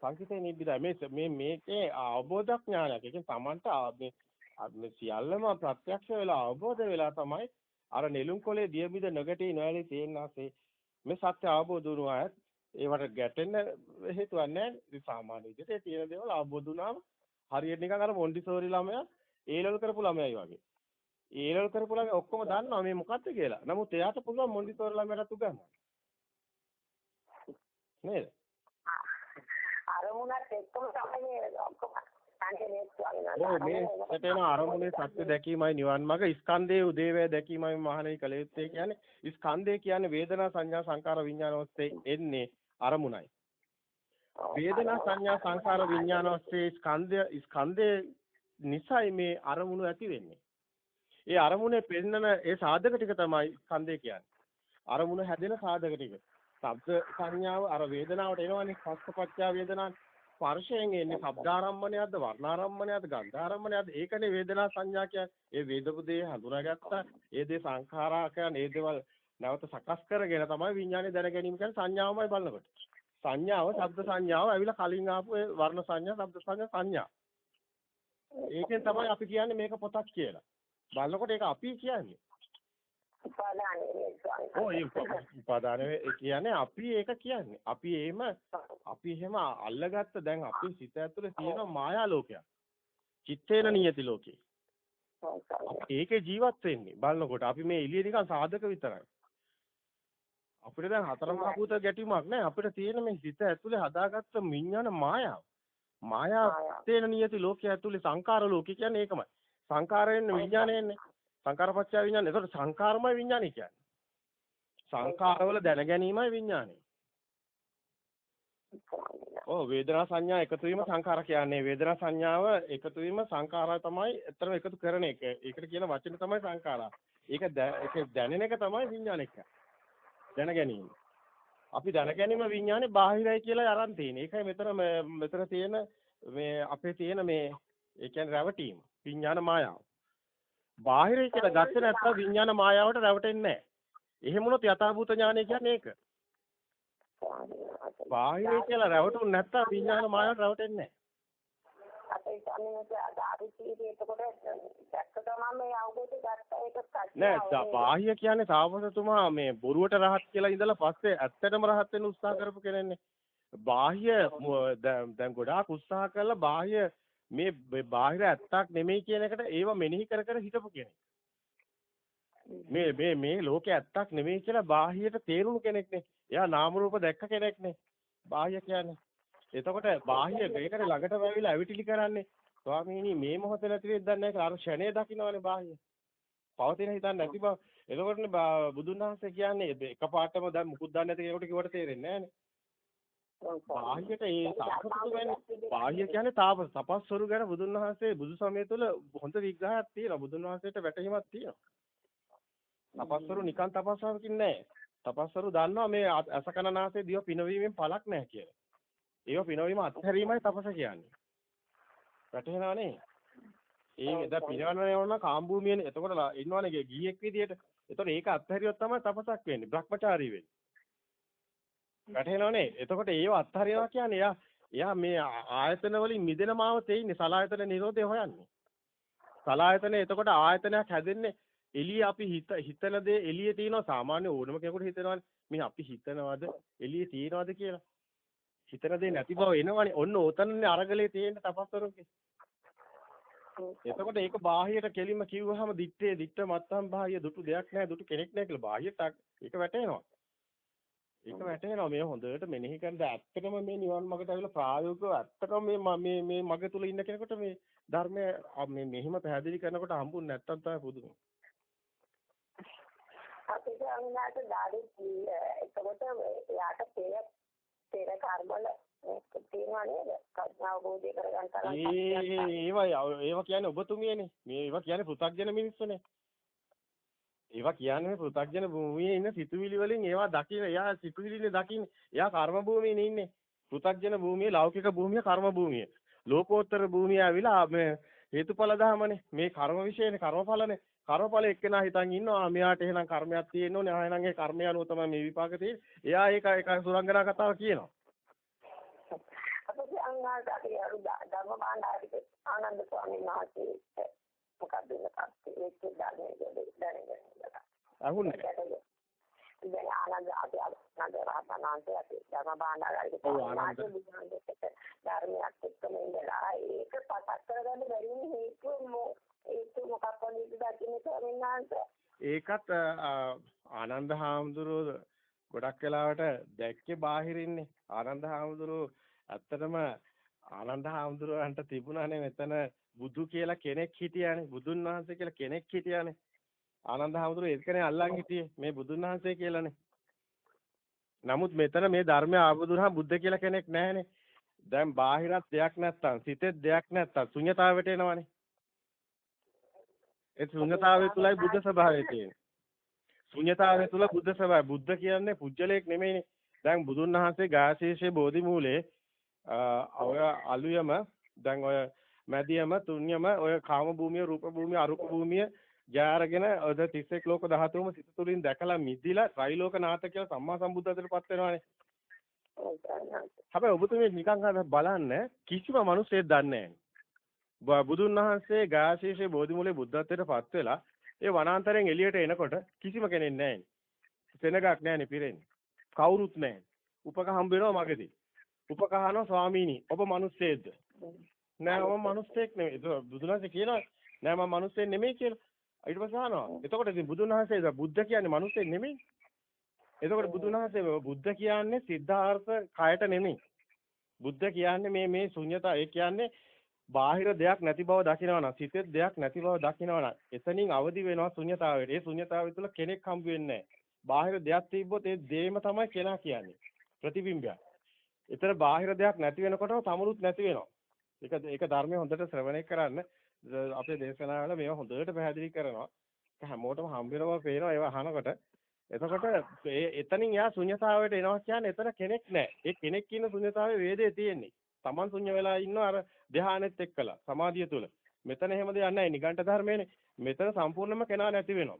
සංකිතේ නිබ්බිදාය මේ මේ මේකේ අවබෝධ ඥානයක්. ඒ කියන්නේ Tamanට මේ මේ සියල්ලම ප්‍රත්‍යක්ෂ වෙලා අවබෝධ වෙලා තමයි අර නෙළුම් කොලේ දියමිද නොගැටී නොඇලී තේන්නාසේ මේ සත්‍ය අවබෝධ වුණා අයත් ඒවට ගැටෙන්න හේතුවක් නැහැ. සාමාන්‍ය විදිහට ඒ තියෙන දේවල් අවබෝධ වුණාම හරියට නිකන් අර මොන්ඩිසෝරි ළමයා ඒලල් කරපු ළමයයි වගේ. ඒලල් කරපු ළමයා ඔක්කොම දන්නවා මේ මොකද්ද කියලා. නමුත් එයාට පුළුවන් මොන්ඩිසෝරි ළමයාට උගන්වන්න. නේද? අරමුණත් එක්කම තමයි ඔක්කොම ඔව් මේ අරමුණේ සත්‍ය දැකීමයි නිවන් මඟ. ස්කන්ධයේ උදේවැය දැකීමයි මහණෙනි කළ යුත්තේ කියන්නේ. ස්කන්ධය කියන්නේ වේදනා සංඥා සංකාර විඥාන ඔස්සේ එන්නේ අරමුණයි. වේදනා සංඥා සංකාර විඥාන ඔස්සේ ස්කන්ධය ස්කන්ධයේ නිසයි මේ අරමුණු ඇති වෙන්නේ. ඒ අරමුණේ පෙන්නන ඒ සාධක ටික තමයි ස්කන්ධය කියන්නේ. අරමුණ හැදෙන සාධක ටික. ශබ්ද සංඥාව අර වේදනාවට එනවනේ පස්සපච්චා වේදනාවේ ස්පර්ශයෙන් එන්නේ ශබ්දාරම්මණයක්ද වර්ණාරම්මණයක්ද ගන්ධාරම්මණයක්ද ඒකනේ වේදනා සංඥා කියන්නේ ඒ වේදපු දේ හඳුනාගත්තා. ඒ දේ සංඛාරා කියන්නේ ඒ දේවල් නැවත සකස් කරගෙන තමයි විඥානේ දැන ගැනීම කියන්නේ සංඥාවමයි බලනකොට. සංඥාව ශබ්ද සංඥාව ඇවිල්ලා කලින් ආපු ඒ වර්ණ සංඥා ශබ්ද සංඥා සංඥා. ඒකෙන් තමයි අපි කියන්නේ මේක පොතක් කියලා. බලනකොට ඒක අපි කියන්නේ උපාදාන කියන්නේ අපි ඒක කියන්නේ. අපි එහෙම අපි එහෙම අල්ලගත්ත දැන් අපේ සිත ඇතුලේ තියෙන මායා ලෝකයක්. චිත්තේන නියති ලෝකේ. ඒකේ ජීවත් වෙන්නේ බලනකොට අපි මේ එළිය නිකන් සාධක විතරයි. අපිට දැන් හතරම කපුත ගැටීමක් නැහැ. අපිට තියෙන මේ සිත ඇතුලේ හදාගත්ත විඤ්ඤාණ මායාව. මායා තේන නියති ලෝකයේ ඇතුලේ සංකාර ලෝකේ කියන්නේ ඒකමයි. සංකාරයෙන් විඤ්ඤාණයන්නේ. සංකාරපච්චය විඥානය. ඒතකොට සංකාරමයි විඥානය කියන්නේ. සංකාරවල දැන ගැනීමයි විඥානය. ඔව් වේදනා සංඥා එකතු වීම සංකාර කියන්නේ වේදනා සංඥාව එකතු වීම සංකාරය තමයි ඇත්තටම එකතු කරන එක. ඒකට කියන වචන තමයි සංකාරා. ඒක ඒක දැනෙන එක තමයි විඥාන එක. දැන ගැනීම. අපි දැන ගැනීම විඥානේ බාහිරයි කියලා අරන් තියෙන්නේ. ඒකයි මෙතන මෙතන තියෙන මේ අපේ තියෙන මේ ඒ කියන්නේ රැවටීම. විඥාන මායාව. බාහිරයි කියලා ගත්තේ නැත්නම් විඥාන මායාවට රැවටෙන්නේ නැහැ. එහෙම වුණොත් යථාභූත ඥානය කියන්නේ ඒක. බාහිරයි කියලා රැවටුනේ නැත්නම් විඥාන මායාවට රැවටෙන්නේ නැහැ. අපේ ඒක නෑ බාහ්‍ය කියන්නේ තාපසතුමා මේ බොරුවට රහත් කියලා ඉඳලා පස්සේ ඇත්තටම රහත් වෙන්න උත්සාහ කරපු කෙනෙක්නේ. බාහ්‍ය දැන් ගොඩාක් උත්සාහ කළා බාහ්‍ය මේ බාහිර ඇත්තක් නෙමෙයි කියන එකට ඒව මෙනෙහි කර කර හිටපු කෙනෙක්. මේ මේ මේ ලෝකේ ඇත්තක් නෙමෙයි කියලා බාහියට තේරුණු කෙනෙක්නේ. එයා නාම රූප දැක්ක කෙනෙක්නේ. බාහ්‍ය කියන්නේ. එතකොට බාහ්‍ය ඒකට ළඟට වැවිලා ඇවිටිලි කරන්නේ. ස්වාමීනි මේ මොහොත නැති වෙද්ද නැහැ කියලා අර ෂණේ දකින්නවනේ බාහ්‍ය. පවතින හිතන්නේ නැති බව. එතකොටනේ බුදුන් වහන්සේ කියන්නේ එකපාරටම දැන් මුකුත් දන්නේ නැති කෙනෙකුට කිව්වට තේරෙන්නේ නැහනේ. බාහ්‍යයට ඒ සාකච්ඡා වෙන්නේ බාහ්‍ය කියන්නේ තාපස. තපස්වරු ගැන බුදුන් වහන්සේ බුදු සමය තුළ හොඳ විග්‍රහයක් තියෙනවා. බුදුන් වහන්සේට වැටහීමක් තියෙනවා. තපස්වරු නිකන් තපස්වරකින් නැහැ තපස්වරු දන්නවා මේ අසකනාසයේ දිව පිනවීමෙන් පළක් නැහැ කියලා. ඒව පිනවීම අත්හැරීමයි තපස කියන්නේ. වැටහෙනව නේ ඒ දැන් පිනවන්න යනවා කාම්භූමියනේ එතකොට ඉන්නවනේ ගිහියෙක් විදියට. එතකොට ඒක අත්හැරියොත් තමයි තපසක් වෙන්නේ. භ්‍රමචාරී වෙන්නේ වැටහෙනවනේ. එතකොට ඒව අත්හරිනවා කියන්නේ එයා එයා මේ ආයතන වලින් මිදෙන මාවතේ ඉන්නේ සලායතන නිරෝධය හොයන්නේ. සලායතන එතකොට ආයතනයක් හැදෙන්නේ එළිය අපි හිත හිතන දේ එළියේ තියෙනවා සාමාන්‍ය ඕනම කෙනෙකුට හිතනවානේ මේ අපි හිතනවද එළියේ තියෙනවද කියලා. හිතන දේ නැති බව එනවනේ. ඔන්න ඕතනනේ අරගලේ තියෙන තපස්වරුන්ගේ. එතකොට ඒක බාහියට කෙලින්ම කිව්වහම දිත්තේ දිත්ත මත්තම් බාහිය දුටු දෙයක් නැහැ දුටු කෙනෙක් නැහැ කියලා බාහියට ඒක වැටෙනවා. ඒක වැටෙනවා මේ හොඳට මෙනෙහි කරද්දී ඇත්තටම මේ නිවන් මාර්ගට ඇවිල්ලා ප්‍රායෝගිකව ඇත්තටම මේ මේ මේ මග තුල ඉන්න කෙනෙකුට මේ ධර්මය මේ මෙහිම පැහැදිලි කරනකොට හම්බුනේ නැත්තම් තමයි පුදුම. අපිට අන්නාට ඩාඩි එතකොට යාට පෙර පෙර කර්මවල තියෙනවා නේද? අවබෝධය කරගන්න තරම්. ඒවා ඒවා කියන්නේ ඔබතුමියනේ. මේ ඒවා කියන්නේ පෘථග්ජන මිනිස්සුනේ. ඒවා කියන්නේ පෘථග්ජන භූමියේ ඉන්න සිතුවිලි වලින් ඒවා දකින එයා සිතුවිලිනේ දකින්නේ. එයා කර්ම භූමියේ ඉන්නේ. පෘථග්ජන භූමියේ ලෞකික භූමිය කර්ම භූමිය. ලෝකෝත්තර භූමිය ඇවිලා මේ හේතුඵල ධමනේ. මේ කර්ම විශේෂනේ කර්මඵලනේ. කර්මඵල එක්කෙනා හිතන් ඉන්නවා මෙයාට එහෙනම් කර්මයක් තියෙන්න ඕනේ. ආ එහෙනම් ඒ කර්මය අනුව තමයි මේ විපාක තියෙන්නේ. එයා ඒක ඒක සුරංගනා කතාව කියනවා. අපේ අංගාට අපි අරු ධර්ම මාණ්ඩාරික ආනන්ද ස්වාමීන් වහන්සේ මොකක්ද මේක ඒක ධර්මයේ දැනගෙන අහුන්නේ දැන් ආනන්ද අපි ආනන්ද රහතනාන්තය අපි ධර්ම භාණ්ඩාගාරික ධර්මයක් එක්කම ඉඳලා ඒක පතක් කරගන්න බැරි වෙන හේතුව හේතුව මොකක් වගේද දකින්න ස්වාමීන් වහන්සේ? ඒකත් ආනන්ද හාමුදුරුවෝ ගොඩක් වෙලාවට දැක්කේ බාහිරින්නේ. ආනන්ද හාමුදුරුවෝ ඇත්තටම ආනන්ද හාමුදුරුවන්ට තිබුණානේ මෙතන බුදු කියලා කෙනෙක් හිටියානේ බුදුන් වහන්සේ කියලා කෙනෙක් හිටියානේ ආනන්ද හැමතුරු ඒකනේ අල්ලන් හිටියේ මේ බුදුන් වහන්සේ කියලානේ. නමුත් මෙතන මේ ධර්මය ආවදුනහම බුද්ධ කියලා කෙනෙක් නැහැනේ. දැන් බාහිරත් දෙයක් නැත්තම් සිතෙත් දෙයක් නැත්තම් ශුන්‍යතාවයට එනවනේ. ඒ ශුන්‍යතාවය තුලයි බුද්ධ ස්වභාවය තියෙන්නේ. ශුන්‍යතාවය තුල බුද්ධ ස්වභාවය. බුද්ධ කියන්නේ පුජ්‍යලයක් නෙමෙයිනේ. දැන් බුදුන් වහන්සේ ගාශීෂේ බෝධි මූලේ ඔය අලුයම දැන් ඔය මැදියම තුන්යම ඔය කාම භූමිය රූප භූමිය අරූප භූමිය ජාරගෙන ඔද 31 ලෝක ධාතුවම සිත තුළින් දැකලා මිදිලා ත්‍රිලෝකනාථ කියලා සම්මා සම්බුද්ධත්වයටපත් වෙනවානේ. හැබැයි ඔබතුමී නිකන් බලන්න කිසිම මිනිහෙක් දන්නේ නැහැ. බුදුන් වහන්සේ ගාශීෂේ බෝධිමූලේ බුද්ධත්වයටපත් වෙලා ඒ වනාන්තරයෙන් එළියට එනකොට කිසිම කෙනෙක් නැහැ. සෙනගක් නැහැනේ පිරෙන්නේ. කවුරුත් නැහැ. උපක හම්බ වෙනවා මගදී. උපක අහනවා ස්වාමීනි ඔබ මිනිස්සෙක්ද? නෑ ඔබ මිනිස්සෙක් නෙමෙයි. බුදුන් වහන්සේ කියනවා නෑ මම මිනිස්සෙක් නෙමෙයි කියලා. ඊට පස්සේ අහනවා. එතකොට ඉතින් බුදුන් වහන්සේ බුද්ධ කියන්නේ මිනිස්සෙක් නෙමෙයි. එතකොට බුදුන් වහන්සේ බුද්ධ කියන්නේ සිද්ධාර්ථ කයට නෙමෙයි. බුද්ධ කියන්නේ මේ මේ ශුන්‍යතා ඒ කියන්නේ බාහිර දෙයක් නැති බව දකිනවා නම් සිතේ දෙයක් නැති බව දකිනවා නම් එතනින් අවදි වෙනවා ශුන්‍යතාවයට. ඒ ශුන්‍යතාවය තුළ කෙනෙක් හම්බ වෙන්නේ බාහිර දෙයක් තිබ්බොත් ඒ දේම තමයි කෙනා කියන්නේ. ප්‍රතිබිම්බය. ඒතර බාහිර දෙයක් නැති වෙනකොටම තමනුත් නැති වෙනවා. ඒක ඒක ධර්මයේ හොඳට ශ්‍රවණය කරන්න. අපේ දේශනාවල මේවා හොඳට පැහැදිලි කරනවා. හැමෝටම හම්බ වෙනවා පේනවා ඒවා අහනකොට. එතකොට එතනින් යා ශුන්‍යතාවයට එනවා කියන්නේ එතන කෙනෙක් නැහැ. ඒ කෙනෙක් කියන ශුන්‍යතාවයේ වේදේ තියෙන්නේ. Taman ශුන්‍ය වෙලා ඉන්නවා අර ධ්‍යානෙත් එක්කලා සමාධිය තුල. මෙතන එහෙම දෙයක් නැහැ. නිගණ්ඨ ධර්මයේනේ. මෙතන සම්පූර්ණයෙන්ම කෙනා නැති වෙනවා.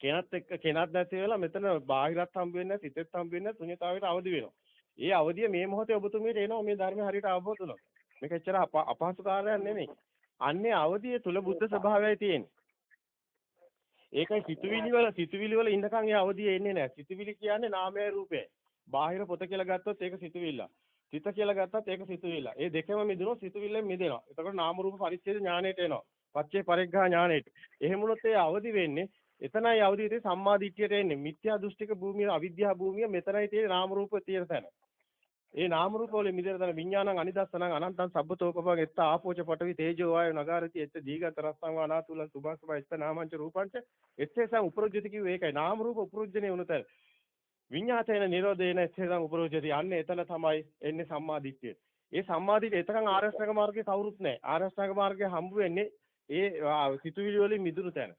කෙනත් එක්ක කෙනත් නැති වෙලා මෙතන බාහිරත් හම්බ වෙන්නේ නැහැ, සිතෙත් හම්බ වෙන්නේ නැහැ, ශුන්‍යතාවයට අවදි වෙනවා. ඒ අවදිය මේ මොහොතේ ඔබතුමීට එනවා මේ ධර්මය හරියට අවබෝධ වුණොත්. මේක එච්චර අපහසු කාර්යයක් නෙමෙයි. අන්නේ අවදිය තුල බුද්ධ ස්වභාවයයි තියෙන්නේ. ඒකයි සිතුවිලි වල සිතුවිලි වල ඉන්නකන් ඒ අවදිය එන්නේ නැහැ. සිතුවිලි කියන්නේ නාමය රූපය. බාහිර පොත කියලා ගත්තොත් ඒක සිතුවිල්ල. සිත කියලා ගත්තත් ඒක සිතුවිල්ල. ඒ දෙකම මිදුණොත් සිතුවිල්ලෙන් මිදෙනවා. එතකොට නාම රූප පරිච්ඡේද ඥාණයට එනවා. පච්චේ පරිග්ඝා ඥාණයට. එහෙම වුණොත් ඒ අවදි වෙන්නේ එතනයි අවදි ඉතින් සම්මා දිට්ඨියට එන්නේ. මිත්‍යා දෘෂ්ටික භූමිය, අවිද්‍යා භූමිය මෙතනයි තියෙන්නේ නාම රූප තියෙන තැන. ඒ නාම රූප වලින් මිදෙන තැන විඥානං අනිදස්සනං අනන්තං සබ්බතෝපපං එත්ත ආපෝච පඨවි තේජෝ වායු නගාරති එත්ත දීගත රස්සං වානාතුල සුභාසුභ එත්ත නාමංච රූපංච. එත්තේසං උපරොජ්ජති කිව්වේ ඒකයි. නාම රූප උපරොජ්ජනේ වුණ තැන. විඤ්ඤාතේන නිරෝධේන එත්තේසං උපරොජ්ජති. අන්නේ එතන තමයි එන්නේ සම්මාදිට්ඨිය. ඒ සම්මාදිට්ඨිය එතකන් ආරෂ්ඨක මාර්ගේ කවුරුත් නැහැ. ආරෂ්ඨක මාර්ගේ හම්බ වෙන්නේ ඒ සිතුවිලි වලින් මිදුණු තැන.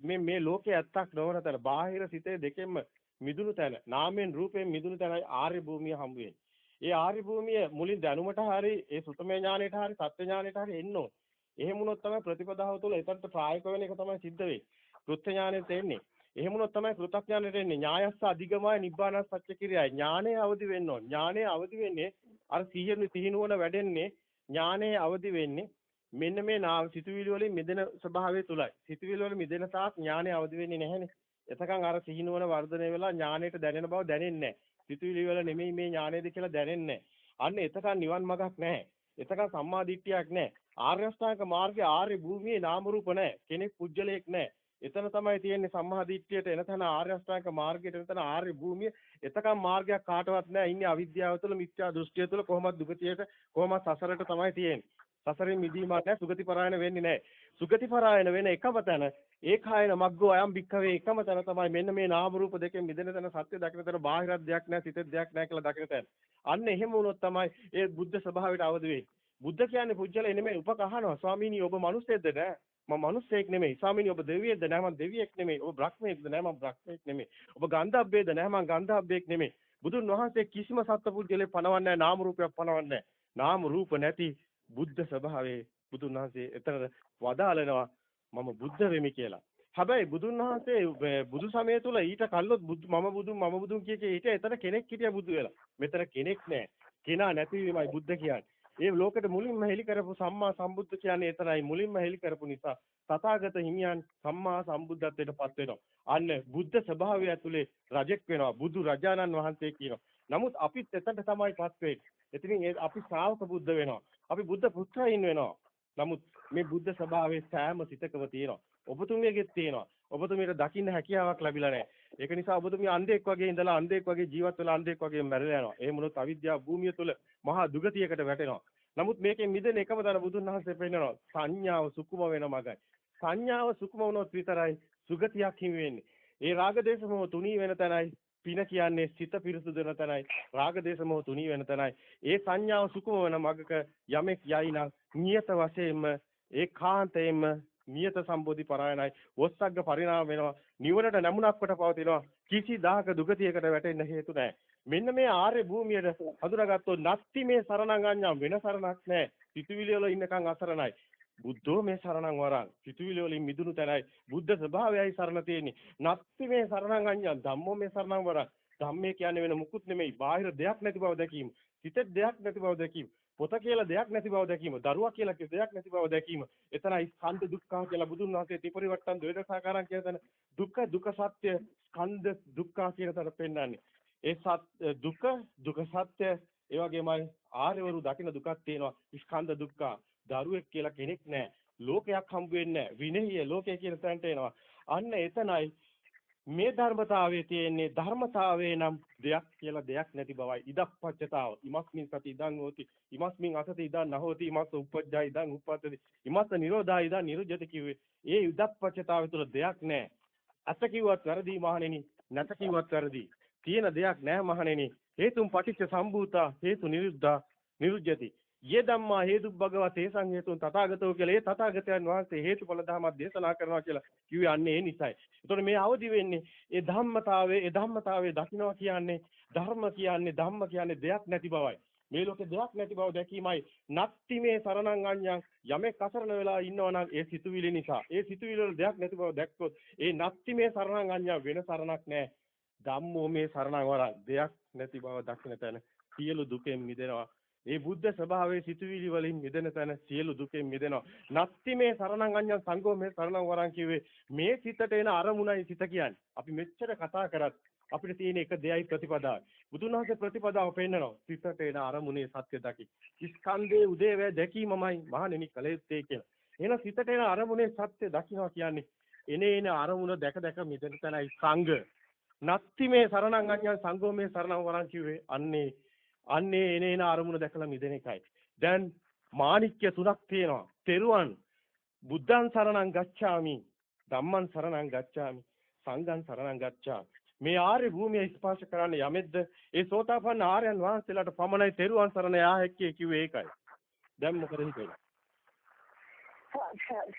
මේ මේ ලෝකේ ඇත්තක් නොවන තැන. බාහිර සිතේ දෙකෙන්ම මිදුණු තැන. නාමයෙන් රූපයෙන් මිදුණු තැනයි ආර්ය භූමිය හම්බ වෙන්නේ. ඒ ආර්ය භූමිය මුලින් දැනුමට හරි ඒ සුතමේ ඥාණයට හරි සත්‍ය ඥාණයට හරි එන්න ඕන. එහෙම වුණොත් තමයි ප්‍රතිපදාව තුළ එතනට ප්‍රායෝගික වෙන එක තමයි සිද්ධ වෙන්නේ. කෘත්‍ය ඥාණයට එන්නේ. එහෙම වුණොත් තමයි කෘතඥාණයට එන්නේ. ඥායස්ස අධිගමය නිබ්බාන සත්‍ය කිරියයි. ඥාණය අවදි වෙන්න ඕන. ඥාණය අවදි වෙන්නේ අර සිහිය සිහිනුවන වැඩෙන්නේ ඥාණය අවදි වෙන්නේ මෙන්න මේ නාම සිතුවිලි වලින් මිදෙන ස්වභාවය තුලයි. සිතුවිලි වල මිදෙන තාක් ඥාණය අවදි වෙන්නේ නැහැනේ. එතකන් අර සිහිනුවන වර්ධනය වෙලා ඥාණයට දැනෙන බව දැනෙන්නේ නැහැ. සිතුවිලි වල නෙමෙයි මේ ඥානයද කියලා දැනෙන්නේ අන්න එතකන් නිවන් මගක් නැහැ. එතකන් සම්මා දිට්ඨියක් නැහැ. ආර්ය අෂ්ටාංග මාර්ගයේ ආර්ය භූමියේ නාම රූප නැහැ. කෙනෙක් පුජ්‍යලයක් නැහැ. එතන තමයි තියෙන්නේ සම්මා දිට්ඨියට එනතන ආර්ය අෂ්ටාංග මාර්ගයට එනතන ආර්ය භූමිය. එතකන් මාර්ගයක් කාටවත් නැහැ. ඉන්නේ අවිද්‍යාව තුළ මිත්‍යා දෘෂ්ටිය තුළ කොහොමද දුගතියට කොහොමද සසරට තමයි තියෙන්නේ. සසරින් මිදීමක් නැහැ සුගති පරායන වෙන්නේ නැහැ. සුගති පරායන වෙන එකම තැන ඒකායන මග්ගෝ අයම් භික්ඛවේ එකම තැන තමයි මෙන්න මේ නාම රූප දෙකෙන් මිදෙන තැන සත්‍ය දකින තැන බාහිරත් දෙයක් නැහැ සිතේ දෙයක් නැහැ කියලා දකින තැන. අන්න එහෙම වුණොත් තමයි ඒ බුද්ධ ස්වභාවයට අවදි වෙන්නේ. බුද්ධ කියන්නේ පුජ්‍යල නෙමෙයි උපක අහනවා ස්වාමීනි ඔබ මිනිස්සෙක්ද නෑ? මම මිනිස්සෙක් නෙමෙයි. ස්වාමීනි ඔබ දෙවියෙක්ද නෑ? මම දෙවියෙක් නෙමෙයි. ඔබ බ්‍රහ්මයෙක්ද නෑ? මම බ්‍රහ්මයෙක් නෙමෙයි. ඔබ ගන්ධබ්බේද නෑ? මම ගන්ධබ්බෙක් නෙමෙයි. බුදුන් වහන්සේ කිසිම සත්පුජ්‍යලේ පනවන්නේ නැහැ නාම රූපයක් පනවන්නේ නාම රූප නැති බුද්ධ ස්වභාවයේ බුදුන් වහන්සේ එතන වදාළනවා මම බුද්ධ වෙමි කියලා. හැබැයි බුදුන් වහන්සේ බුදු සමය තුල ඊට කල්ලොත් මම බුදුන් මම බුදුන් කිය කිය ඊට එතන කෙනෙක් හිටියා බුදු වෙලා. මෙතන කෙනෙක් නැහැ. කෙනා නැතිවීමයි බුද්ධ කියන්නේ. ඒ ලෝකෙට මුලින්ම හෙලි කරපු සම්මා සම්බුද්ධ කියන්නේ එතරයි මුලින්ම හෙලි කරපු නිසා තථාගත හිමියන් සම්මා සම්බුද්ධත්වයට පත් වෙනවා. අන්න බුද්ධ ස්වභාවය ඇතුලේ රජෙක් වෙනවා. බුදු රජාණන් වහන්සේ කියනවා. නමුත් අපිත් එතනට තමයි පත් වෙන්නේ. එතනින් අපි ශ්‍රාවක බුද්ධ වෙනවා. අපි බුද්ධ පුත්‍රයින් වෙනවා. නමුත් මේ බුද්ධ ස්වභාවයේ සෑම සිතකම තියෙනවා. ඔබතුමියගෙත් තියෙනවා. ඔබතුමියට දකින්න හැකියාවක් ලැබිලා නැහැ. ඒක නිසා ඔබතුමිය අන්ධෙක් වගේ ඉඳලා අන්ධෙක් වගේ ජීවත් වෙලා අන්ධෙක් වගේ මැරලා යනවා. ඒ මොනොත් අවිද්‍යාව භූමිය තුල මහා දුගතියකට වැටෙනවා. නමුත් මේකෙන් මිදෙන එකම දර බුදුන් වහන්සේ පෙන්නනවා. සංඥාව සුකුම වෙන මගයි. සංඥාව සුකුම වුණොත් විතරයි සුගතියක් හිමි වෙන්නේ. ඒ රාග දේශ මොහ තුනී වෙන තැනයි පින කියන්නේ සිත පිරිසුදු වෙන තැනයි රාග දේශ මොහ තුනී වෙන තැනයි. ඒ සංඥාව සුකුම වෙන මගක යමෙක් යයි නම් නියත වශයෙන්ම ඒකාන්තයෙන්ම නියත සම්බෝධි පරායනයි. වොස්සග්ග පරිණාම වෙනවා. නිවනට නැමුණක් කොට පවතිනවා. කිසි දාහක දුගතියකට වැටෙන්න හේතු නැහැ. මෙන්න මේ ආර්ය භූමියට හඳුනාගත්තොත් නැත්ති මේ සරණං අඤ්ඤම් වෙන සරණක් නැහැ. සිතුවිලි වල ඉන්නකම් අසරණයි. බුද්ධෝ මේ සරණං වරං. සිතුවිලි වලින් මිදුණු තැනයි බුද්ධ ස්වභාවයයි සරණ තියෙන්නේ. නත්ති මේ සරණං අඤ්ඤං ධම්මෝ මේ සරණං වරං. ධම්මේ කියන්නේ වෙන මුකුත් නෙමෙයි. බාහිර දෙයක් නැති බව දැකීම සිතේ දෙයක් නැති බව දැකීම පොත කියලා දෙයක් නැති බව දැකීම දරුවා කියලා දෙයක් නැති බව දැකීම. එතනයි ස්කන්ධ දුක්ඛ කියලා බුදුන් වහන්සේ ත්‍රිපරිවට්ටම් ද්වේදසාකාරම් කියන තැන දුක්ඛ දුක්ඛ සත්‍ය ස්කන්ධ දුක්ඛ කියන තැන පෙන්නන්නේ ඒ සත් දුක දුක සත්‍ය ඒ වගේමයි ආර්යවරු දකින දුකක් තියෙනවා ස්කන්ධ දුක්ඛ. දරුවෙක් කියලා කෙනෙක් නැහැ. ලෝකයක් හම්බ වෙන්නේ නැහැ. විනය ලෝකය කියන තැනට එනවා. අන්න එතනයි මේ ධර්මතාවයේ තියෙන්නේ ධර්මතාවයේ නම් දෙයක් කියලා දෙයක් නැති බවයි. ඉදප්පච්චතාව. ඉමස්මින් සති ඉදං හෝති. ඉමස්මින් අසති ඉදං නහෝති. ඉමස්ස උපජ්ජා ඉදං උප්පත්තති. ඉමස්ස නිරෝධා ඉදං නිරුජ්ජති කිව්වේ. ඒ ඉදප්පච්චතාවය තුළ දෙයක් නැහැ. අත කිව්වත් වැරදි මහණෙනි. නැත කිව්වත් වැරදි. තියෙන දෙයක් නැහැ මහණෙනි. හේතුම් පටිච්ච සම්භූතා හේතු නිරුද්ධා නිරුජ්ජති. යේ ධම්මා හේතු භගවත් තේසං හේතුන් තථාගතෝ කියලා. ඒ තථාගතයන් වහන්සේ හේතුඵල ධර්මයක් දේශනා කරනවා කියලා කිව්වේ අන්නේ ඒ නිසයි. ඒතකොට මේ අවදි වෙන්නේ ඒ ධම්මතාවයේ ඒ ධම්මතාවයේ දකින්නවා කියන්නේ ධර්ම කියන්නේ ධම්ම කියන්නේ දෙයක් නැති බවයි. මේ ලෝකේ දෙයක් නැති බව දැකීමයි. නත්ති මේ සරණං අඤ්ඤං යමෙක් අසරණ වෙලා ඉන්නවා නම් ඒ සිතුවිලි නිසා. ඒ සිතුවිලි වල දෙයක් නැති බව දැක්කොත් ඒ නත්ති මේ සරණං අඤ්ඤං වෙන සරණක් නැහැ ධම්මෝ මේ සරණං වර දෙයක් නැති බව දකින තැන සියලු දුකෙන් මිදෙනවා. ඒ බුද්ධ ස්වභාවයේ සිතුවිලි වලින් මිදෙන තැන සියලු දුකෙන් මිදෙනවා. නත්ති මේ සරණං අඤ්ඤං සංඝෝ මේ සරණං වරං කිව්වේ මේ සිතට එන අරමුණයි සිත කියන්නේ. අපි මෙච්චර කතා කරත් අපිට තියෙන එක දෙයයි ප්‍රතිපදාව. බුදුන් වහන්සේ ප්‍රතිපදාව පෙන්නනවා. සිතට එන අරමුණේ සත්‍ය දකි. ස්කන්ධයේ උදේවැය දැකීමමයි මහණෙනි කල යුත්තේ කියලා. එහෙනම් සිතට එන අරමුණේ සත්‍ය දකින්නවා කියන්නේ එනේ එන අරමුණ දැක දැක මිදෙන තැනයි සංඝ. නත්ති මේ සරණං අඤ්ඤං සංඝෝ මේ සරණං වරං කිව්වේ අන්නේ අන්නේ එනේන අරමුණ දැකලා මිදෙන එකයි. දැන් මාණික්‍ය තුනක් තියෙනවා. තෙරුවන් බුද්ධං සරණං ගච්ඡාමි ධම්මං සරණං ගච්ඡාමි සංඝං සරණං ගච්ඡාමි. මේ ආර්ය භූමිය ස්පර්ශ කරන්න යමෙද්ද? ඒ සෝතාපන්න ආර්යයන් වහන්සේලාට පමණයි තෙරුවන් සරණ යා හැක්කේ කිව්වේ ඒකයි. දැන් මොකද හිතෙන්නේ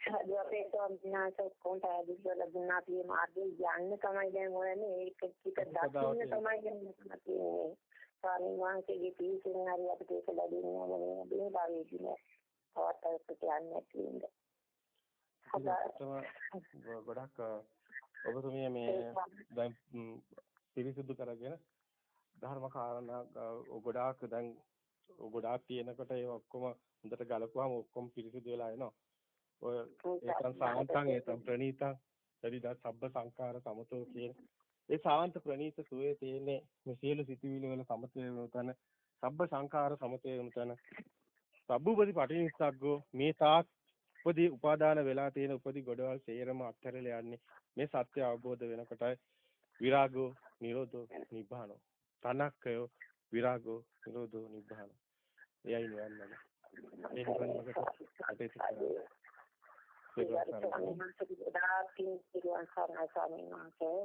සාදු අපේ තෝන්නාස කොන්ට ඇදිස්සලා දුන්නා පියේ මාර්ගේ යන්න තමයි දැන් හොයන්නේ ඒක ටික දකින්න තමයි දැන් තියෙන්නේ ස්වාමීන් වහන්සේගේ පිහිටින් හරි අපිට ඒක ලැබෙන්නේ නැහැ මේ භාවයේදී නෑ. තවත් අයකට යන්නේ නැති ඉඳ ගොඩක් ඔබතුමිය මේ දැන් පිරිසිදු කරගෙන ධර්ම කාරණා ගොඩාක් දැන් ගොඩාක් තියෙනකොට ඒ ඔක්කොම හොඳට ගලපුවාම ඔක්කොම පිරිසිදු වෙලා එනවා. ඔය ඒකන් සාන්තං ඒතම් ප්‍රණීතං එදිදා සබ්බ සංඛාර සමතෝ කියන ඒ සාන්ත ප්‍රණීත සුවේ තියෙන්නේ මේ සියලු සිතුවිලි වල සමතේ වෙන තැන සබ්බ සංඛාර සමතේ වෙන තැන. සබ්බුපති පටිනිස්සග්ගෝ මේ තාක් උපදී උපාදාන වෙලා තියෙන උපදී ගොඩවල් සේරම අත්හැරලා යන්නේ මේ සත්‍ය අවබෝධ වෙනකොටයි. විරාගෝ නිරෝධෝ නිබ්බානෝ. තනක්කයෝ විරාගෝ නිරෝධෝ නිබ්බානෝ. එයයි නිවන් මඟ ඒ නිවන් මඟට අටේ සිද්ධ ඒ වගේ ස්වාමීන් වහන්සේ ගොඩාක් පින් පිරුවන් සරණයි ස්වාමීන් වහන්සේ.